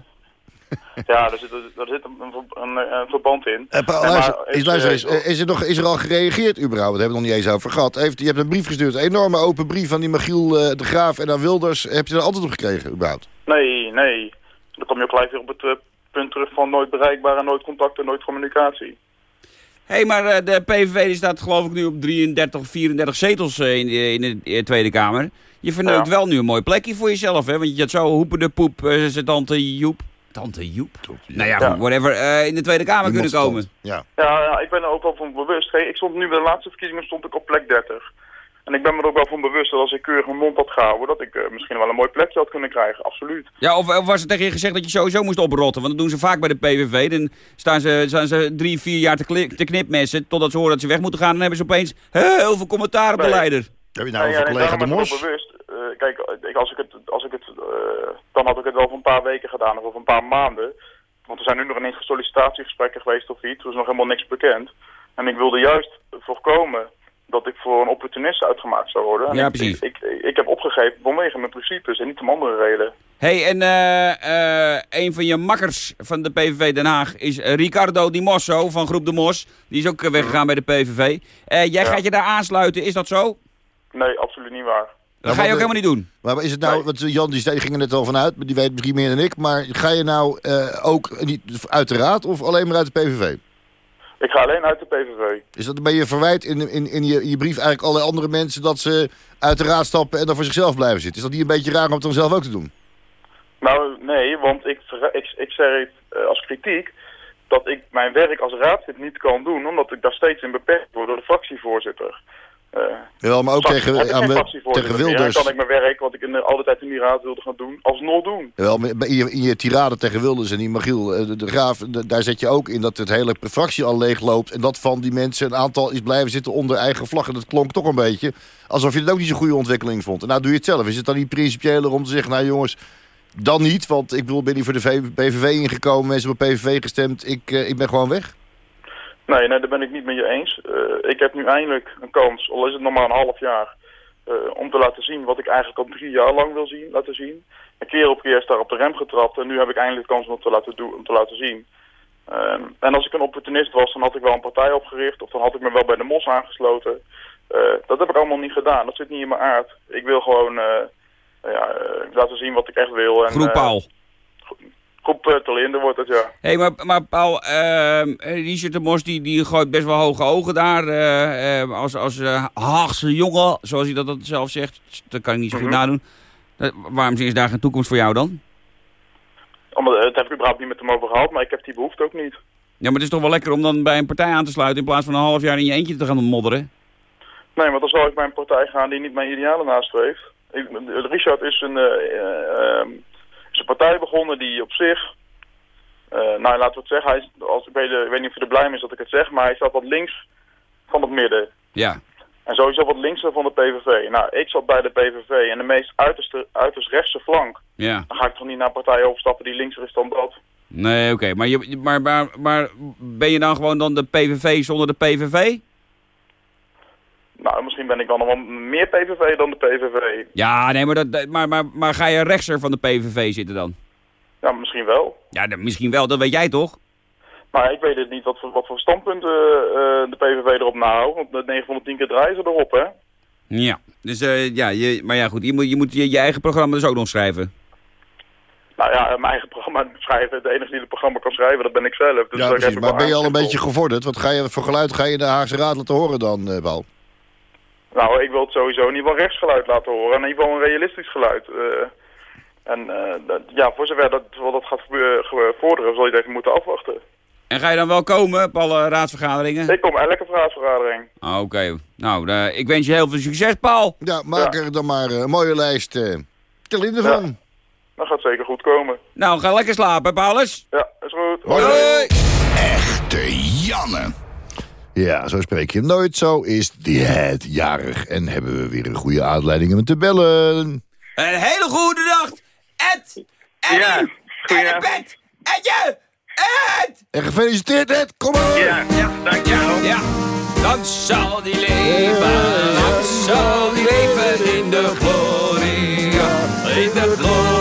S3: (laughs)
S10: Ja, daar zit, daar zit een, een, een verband in.
S4: Eh,
S10: Nee, maar
S4: luister, is,
S10: is,
S4: luister eens, eh, is, er nog, is er al gereageerd überhaupt? Daar hebben we nog niet eens over gehad. Heeft, je hebt een brief gestuurd, een enorme open brief van die Magiel eh, de Graaf en aan Wilders. Heb je er antwoord op gekregen überhaupt?
S10: Nee, nee. Dan kom je ook gelijk weer op het punt terug van nooit bereikbaar en nooit contact en nooit communicatie.
S3: Hé, hey, maar eh, de PVV die staat geloof ik nu op 33 of 34 zetels in, de, in de Tweede Kamer. Je verneukt
S10: Ja.
S3: wel nu een mooi plekje voor jezelf, hè? Want je had zo hoepende poep, zijn tante Joep. Tante Joep? Nou ja, goed, whatever. eh, in de Tweede Kamer kunnen komen.
S4: stond. Ja.
S10: Ja, ja, ik ben er ook wel van bewust. Hey, ik stond nu bij de laatste verkiezingen stond ik op plek 30. En ik ben me er ook wel van bewust dat als ik keurig mijn mond had gehouden, dat ik eh, misschien wel een mooi plekje had kunnen krijgen. Absoluut.
S3: Ja, of, of was het tegen je gezegd dat je sowieso moest oprotten? Want dat doen ze vaak bij de PVV. Dan staan ze, staan ze drie, vier jaar te, te knipmessen... totdat ze horen dat ze weg moeten gaan. Dan hebben ze opeens heel veel commentaar op de
S10: Nee.
S3: leider.
S4: Heb je nou
S10: Nee,
S4: over
S10: ja,
S4: collega De Mos?
S10: wel bewust. Eh, kijk, als ik het, als ik het eh, dan had ik het wel voor een paar weken gedaan of voor een paar maanden. Want er zijn nu nog ineens sollicitatiegesprekken geweest of iets. Er is nog helemaal niks bekend. En ik wilde juist voorkomen dat ik voor een opportunist uitgemaakt zou worden. En
S3: Ja,
S10: ik,
S3: precies.
S10: Ik, ik, ik heb opgegeven vanwege mijn principes en niet om andere reden.
S3: hey, en eh, een van je makkers van de PVV Den Haag is Ricardo Di Mosso van Groep De Mos. Die is ook weggegaan bij de PVV. Jij gaat je daar aansluiten, is dat zo?
S10: Nee, absoluut niet waar.
S3: Dat ga je ook helemaal niet doen.
S4: Maar is het nou, want Jan die, ging er net al vanuit, maar die weet misschien meer dan ik. Maar ga je nou eh, ook niet uit de raad of alleen maar uit de PVV?
S10: Ik ga alleen uit de PVV.
S4: Is dat, ben je verwijt in, in, in, je, in je brief eigenlijk allerlei andere mensen dat ze uit de raad stappen en dan voor zichzelf blijven zitten? Is dat niet een beetje raar om het dan zelf ook te doen?
S10: Nou, nee, want ik, ik, ik zeg eh, als kritiek dat ik mijn werk als raadslid niet kan doen, omdat ik daar steeds in beperkt word door de fractievoorzitter. Eh,
S4: Jawel, maar ook tegen, aan tegen Wilders.
S10: Dan kan ik mijn werk, wat ik in de, al die tijd in die raad wilde gaan doen, alsnog doen.
S4: Jawel, maar in je, in je tirade tegen Wilders en die Magiel eh, de, de Graaf... de- daar zet je ook in dat het hele fractie al leeg loopt... en dat van die mensen een aantal is blijven zitten onder eigen vlag. En dat klonk toch een beetje alsof je het ook niet zo'n goede ontwikkeling vond. En nou doe je het zelf. Is het dan niet principiëler om te zeggen... nou jongens, dan niet, want ik bedoel, ben hier voor de PVV ingekomen... mensen hebben op PVV gestemd, ik, eh, ik ben gewoon weg?
S10: Nee, nee, daar ben ik niet met je eens. Eh, ik heb nu eindelijk een kans, al is het nog maar een half jaar, eh, om te laten zien wat ik eigenlijk al drie jaar lang wil zien, laten zien. En keer op keer is daar op de rem getrapt en nu heb ik eindelijk de kans om het te laten, doen, om te laten zien. Ehm, en als ik een opportunist was, dan had ik wel een partij opgericht of dan had ik me wel bij de MOS aangesloten. Eh, dat heb ik allemaal niet gedaan, dat zit niet in mijn aard. Ik wil gewoon ja, laten zien wat ik echt wil. En,
S3: Groep
S10: uh, Telinde wordt het, ja.
S3: Hé, hey, maar, maar Paul, ehm, Richard de Mos die, die gooit best wel hoge ogen daar. eh, eh, als als eh, Haagse jongen, zoals hij dat, dat zelf zegt. Dat kan ik niet zo goed
S10: Mhm.
S3: nadoen. Eh, waarom is daar geen toekomst voor jou dan?
S10: Omdat, het heb ik überhaupt niet met hem over gehad, maar ik heb die behoefte ook niet.
S3: Ja, maar het is toch wel lekker om dan bij een partij aan te sluiten... in plaats van een half jaar in je eentje te gaan modderen?
S10: Nee, want dan zal ik bij een partij gaan die niet mijn idealen nastreeft. Ik, Richard is een, eh, is een partij begonnen die op zich... eh, nou, laten we het zeggen, hij is, als, ik, weet, ik weet niet of hij er blij mee is dat ik het zeg... maar hij staat wat links van het midden.
S3: Ja.
S10: En sowieso wat linkser van de PVV. Nou, ik zat bij de PVV en de meest uiterste, uiterst rechtse flank.
S3: Ja.
S10: Dan ga ik toch niet naar een partij overstappen die linkser is dan dat.
S3: Nee, oké. Maar, je, maar, maar, maar ben je dan gewoon dan de PVV zonder de PVV?
S10: Nou, misschien ben ik dan nog wel meer PVV dan de PVV.
S3: Ja, nee, maar, dat, maar, maar, maar ga je rechtser van de PVV zitten dan?
S10: Ja, misschien wel.
S3: Ja, dan, misschien wel. Dat weet jij toch?
S10: Maar ik weet het niet wat voor, wat voor standpunten eh, de PVV erop nahoudt. Want de 9 van de 10 keer draaien ze erop, hè?
S3: Ja. Dus eh, ja, je, maar ja, goed. Je moet je, moet je, je eigen programma dus ook nog schrijven.
S10: Nou ja, mijn eigen programma (laughs) schrijven. De enige die het programma kan schrijven, dat ben ik zelf. Dus
S4: ja, precies. Maar ben je al een beetje gevorderd? Wat ga je voor geluid ga je de Haagse Raad laten horen dan, eh, Paul?
S10: Nou, ik wil het sowieso in ieder geval rechtsgeluid laten horen. In ieder geval een realistisch geluid. eh. en eh, dat, ja, voor zover dat, wat dat gaat gebeuren, vorderen, zal je het even moeten afwachten.
S3: En ga je dan wel komen op alle raadsvergaderingen?
S10: Ik kom elke raadsvergadering.
S3: Ah, Oké. Nou, eh, ik wens je heel veel succes, Paul.
S4: Ja, maak er dan maar een mooie lijst uh, te linden van.
S10: Dat gaat zeker goed komen.
S3: Nou, ga lekker slapen, Paulus.
S10: Ja, is goed.
S4: Hoi.
S3: Hoi.
S6: Echte Janne.
S4: Ja, zo spreek je hem nooit. Zo is het jarig. En hebben we weer een goede aanleiding om te bellen.
S3: Een hele goede dag. Ed. Eddie.
S11: Ja,
S3: Ed, Pet. Edje. Ed.
S4: En gefeliciteerd, Ed. Kom maar.
S11: Ja, ja, dankjewel.
S3: Ja. Dan zal die leven, dan zal die leven in de gloria, in de gloria,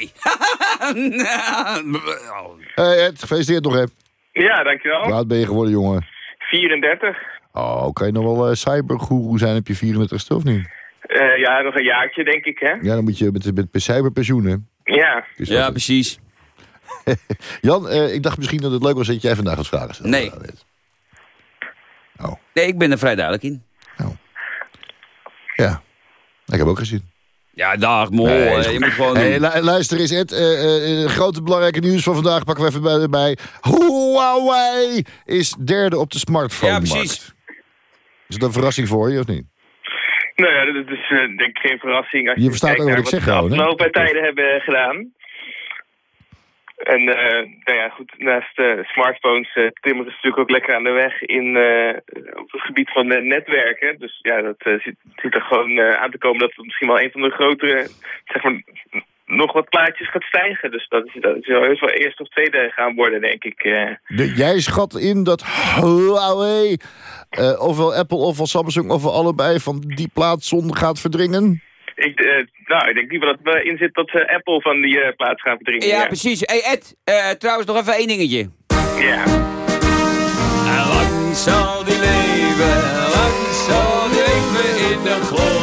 S3: Hoe (laughs) ben
S4: Hey Ed, gefeliciteerd nog, hè.
S11: Ja, dankjewel.
S4: Hoe oud ben je geworden, jongen?
S11: 34.
S4: Oh, kan je nog wel uh, cybergoeroe zijn op je 34ste, of niet?
S11: Eh, ja, nog een jaartje, denk ik, hè?
S4: Ja, dan moet je met, met, met cyberpensioen, hè.
S11: Ja.
S4: Dus
S3: Ja, precies. (laughs)
S4: Jan, eh, ik dacht misschien dat het leuk was dat jij vandaag wat vragen stelde.
S3: Nee. Nee, ik ben er vrij duidelijk in.
S4: Ja, ik heb ook gezien.
S3: Ja, dag, mooi.
S4: Nee,
S3: je moet gewoon
S4: Hey,
S3: doen.
S4: lu- luister eens, Ed. eh, eh, grote belangrijke nieuws van vandaag pakken we even bij. bij. Huawei is derde op de smartphone
S3: Ja,
S4: markt.
S3: precies.
S4: Is dat een verrassing voor je, of niet?
S11: Nou ja, dat is eh, denk ik geen verrassing als
S4: Je
S11: je,
S4: verstaat ook wat ik zeg
S11: we de afgelopen tijden hebben gedaan. En eh, nou ja, goed, naast eh, smartphones uh, timmeren ze natuurlijk ook lekker aan de weg in, eh, op het gebied van eh, netwerken. Dus ja, dat eh, zit, er gewoon eh, aan te komen dat het misschien wel een van de grotere, zeg maar, nog wat plaatjes gaat stijgen. Dus dat is, dat is wel eerst of tweede gaan worden, denk ik. eh.
S4: De, jij schat in dat Huawei, eh, ofwel Apple ofwel Samsung, ofwel allebei van die plaatszon gaat verdringen?
S11: Ik, eh, nou, ik denk liever dat het erin zit dat eh, Apple van die eh, plaats gaat verdringen.
S3: Ja, precies. Hey Ed, eh, trouwens nog even één dingetje.
S11: Ja.
S3: En lang zal die leven, lang zal die leven in de gloria,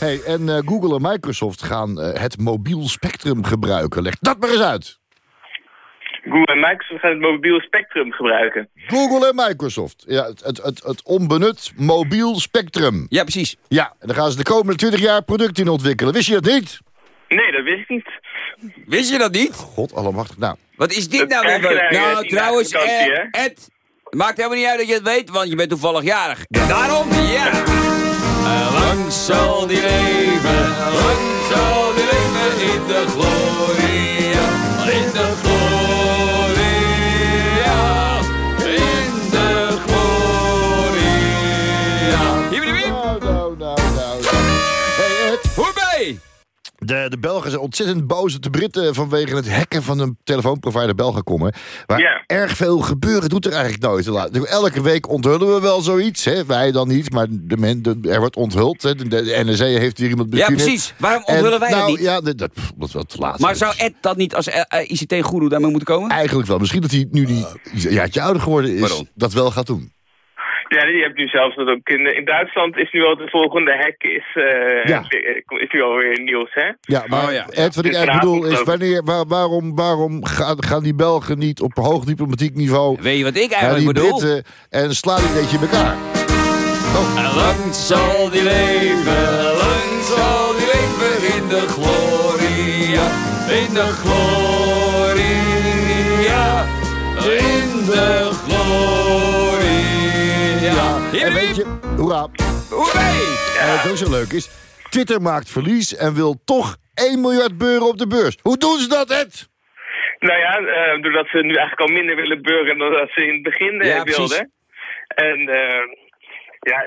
S4: Hey, en eh, Google en Microsoft gaan eh, het mobiel spectrum gebruiken. Leg dat maar eens uit.
S11: Google en Microsoft gaan het mobiel spectrum gebruiken.
S4: Google en Microsoft. Ja, het, het, het, het onbenut mobiel spectrum.
S3: Ja, precies.
S4: Ja, en daar gaan ze de komende 20 jaar producten in ontwikkelen. Wist je dat niet?
S11: Nee, dat wist ik niet.
S3: Wist je dat niet?
S4: God allemachtig. Nou,
S3: Wat is dit
S11: Dat
S3: nou weer? Nou, trouwens, eh? Ed, maakt helemaal niet uit dat je het weet, want je bent toevallig jarig. En daarom, ja. Eh, lang zal die leven, lang zal die leven in de gloria, in de gloria, in de gloria. Hiep, hiep, hiep.
S4: nou, nou, nou, nou. Hey Ed,
S3: Hoerbij?
S4: De, de Belgen zijn ontzettend boos op de Britten... vanwege het hacken van een telefoonprovider Belgacom. hè. Waar
S11: Ja.
S4: erg veel gebeuren doet er eigenlijk nooit. Laat- Elke week onthullen we wel zoiets. Hè? Wij dan niet, maar de men, de- er wordt onthuld. Hè? De, de NRC heeft hier iemand
S3: Ja,
S4: bestuurd.
S3: precies. Waarom
S4: En,
S3: onthullen wij dat
S4: nou,
S3: niet?
S4: Ja, dat, dat, pff, dat is wel te laat.
S3: Maar zou Ed dat niet als eh, ICT-goeroe daarmee moeten komen?
S4: Eigenlijk wel. Misschien dat hij nu die een jaartje ouder geworden is... Dat wel gaat doen.
S11: Ja, je hebt nu zelfs dat ook in, in Duitsland is nu al de volgende hack is, eh,
S4: Ja.
S11: is nu alweer nieuws, hè?
S4: Ja, maar
S3: Oh, ja.
S4: Ed, wat ik eigenlijk bedoel is... Wanneer, waar- waarom, waarom gaan, gaan die Belgen niet op hoog diplomatiek niveau...
S3: Weet je wat ik eigenlijk
S4: die
S3: bedoel?
S4: Britten en slaan die een beetje in elkaar?
S3: En lang zal die leven, lang zal die leven in de gloria, in de gloria, in de gloria.
S4: En weet je, hoera, en wat ook zo leuk is... Twitter maakt verlies en wil toch 1 miljard euro op de beurs. Hoe doen ze dat, Ed?
S11: Nou ja, eh, doordat ze nu eigenlijk al minder willen burgen dan dat ze in het begin eh,
S3: Ja, precies.
S11: wilden. En eh, ja,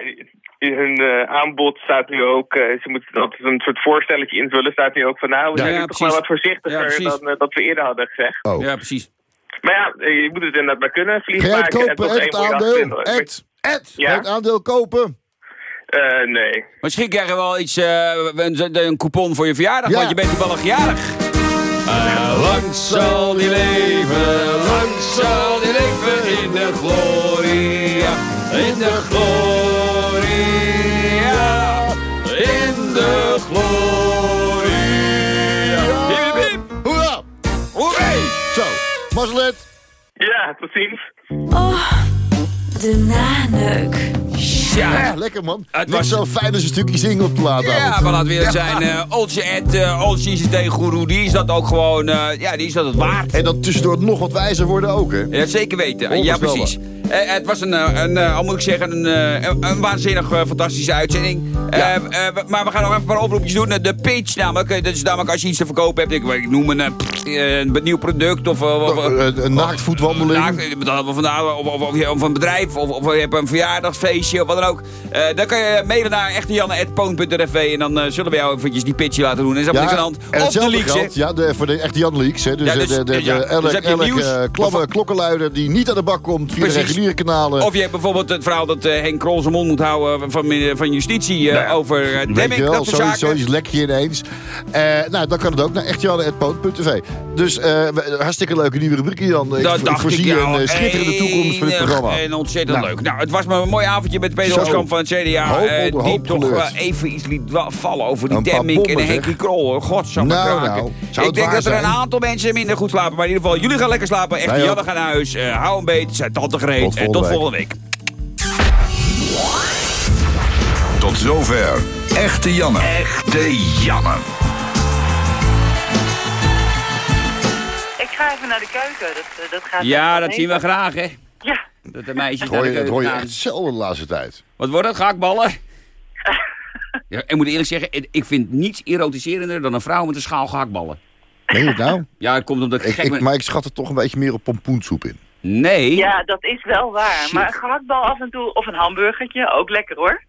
S11: in hun eh, aanbod staat nu ook, eh, ze moeten altijd een soort voorstelletje invullen, staat nu ook van nou, we zijn
S3: ja,
S11: toch wel wat voorzichtiger
S3: Ja,
S11: dan eh, dat we eerder hadden gezegd.
S4: Oh.
S3: Ja, precies.
S11: Maar ja, eh, je moet het inderdaad maar kunnen, vliegen maken en
S4: kopen,
S11: tot
S4: Ed, het
S11: 1 miljard.
S4: Ed, Ed,
S11: Ja?
S4: het aandeel kopen?
S11: Eh, nee.
S3: Misschien krijg je wel iets, eh, een, een coupon voor je verjaardag,
S4: Ja.
S3: want je bent toevallig jarig. Eh, lang zal die leven, lang zal die leven in de gloria, in de gloria, in de gloria. Hiep, hiep, hiep.
S4: Hoera!
S3: Hoeree!
S4: Zo, mazzelet.
S11: Ja, tot ziens.
S9: Oh, de naneuk.
S4: Ja, lekker man.
S3: Het was-
S4: zo fijn als een stukje zingen op de
S3: Ja, maar laten we eerlijk zijn, eh Oltje Ed, eh Oltje ICT-goeroe, die is dat ook gewoon, eh, ja, die is dat het waard.
S4: En dan tussendoor nog wat wijzer worden ook, hè?
S3: Ja, zeker weten. Ja, precies. Eh, het was een, eh, een eh, al moet ik zeggen, een, een, een waanzinnig fantastische uitzending.
S4: Ja.
S3: Maar we gaan nog even een paar oproepjes doen. De pitch namelijk, dat is namelijk als je iets te verkopen hebt. Ik, ik noem een, een nieuw product of... of-
S4: Nog een, een naaktvoetwandeling.
S3: Naakt, dat we vandaag, of, of, of, een bedrijf, of, of je hebt een verjaardagsfeestje, of wat dan ook. Dan kan je mailen naar echtejanne.poon.rv en dan zullen we jou eventjes die pitch laten doen. Is helemaal niks aan de hand.
S4: en
S3: Of de leaks,
S4: ja, de, voor de echte Jan Leaks. Hè, dus
S3: Ja,
S4: de,
S3: dus-
S4: de, de,
S3: ja, dus
S4: elk, klamme klokkenluider die niet aan de bak komt via
S3: Precies.
S4: De reguliere kanalen.
S3: Of je hebt bijvoorbeeld het verhaal dat eh, Henk Krol zijn mond moet houden van, eh, van justitie eh,
S4: Nou ja,
S3: over uh,
S4: Weet
S3: Demming,
S4: je wel,
S3: dat soort
S4: zoiets,
S3: zaken.
S4: zoiets lek je ineens. Eh, nou, dan kan het ook naar echtjanne.poot.tv. Dus eh, hartstikke leuke nieuwe rubriek, Jan. Ik
S3: dacht
S4: voorzie
S3: ik
S4: een eh, schitterende toekomst voor dit programma.
S3: En ontzettend
S4: Nou.
S3: leuk. Nou, het was maar een mooi avondje met Peter
S4: Zo.
S3: Oskamp van het CDA.
S4: Hoop
S3: eh, die
S4: hoop
S3: toch eh, even iets liet vallen over die Demming en Henkie. Krol. Godsamme
S4: Nou, nou. Zou
S3: Ik denk dat er een aantal mensen minder goed slapen. Maar in ieder geval, jullie gaan lekker slapen. Echt. Janne gaan naar huis. Eh, hou een beet. Zijn tante gereed.
S4: Tot
S3: En tot
S4: volgende
S3: volgende week.
S6: Tot zover. Echte Janne. Echte Janne.
S8: Ik ga even naar de keuken. Dat, eh, dat gaat
S3: Ja, dat zien we graag, hè.
S8: Ja.
S3: Dat de meisjes
S4: Dat
S3: naar
S4: hoor
S3: de
S4: je, dat hoor je
S3: keuken
S4: echt zelden de laatste tijd.
S3: Wat wordt het? Gehaktballen? (laughs) Ja, ik moet eerlijk zeggen, ik vind niets erotiserender dan een vrouw met een schaal gehaktballen.
S4: Meen je het nou?
S3: Ja, het komt omdat ik,
S4: Ik,
S3: gek
S4: ik,
S3: ben.
S4: maar ik schat er toch een beetje meer op pompoensoep in.
S3: Nee.
S8: Ja, dat is wel waar. Maar een gehaktbal af en toe, of een hamburgertje, ook lekker hoor.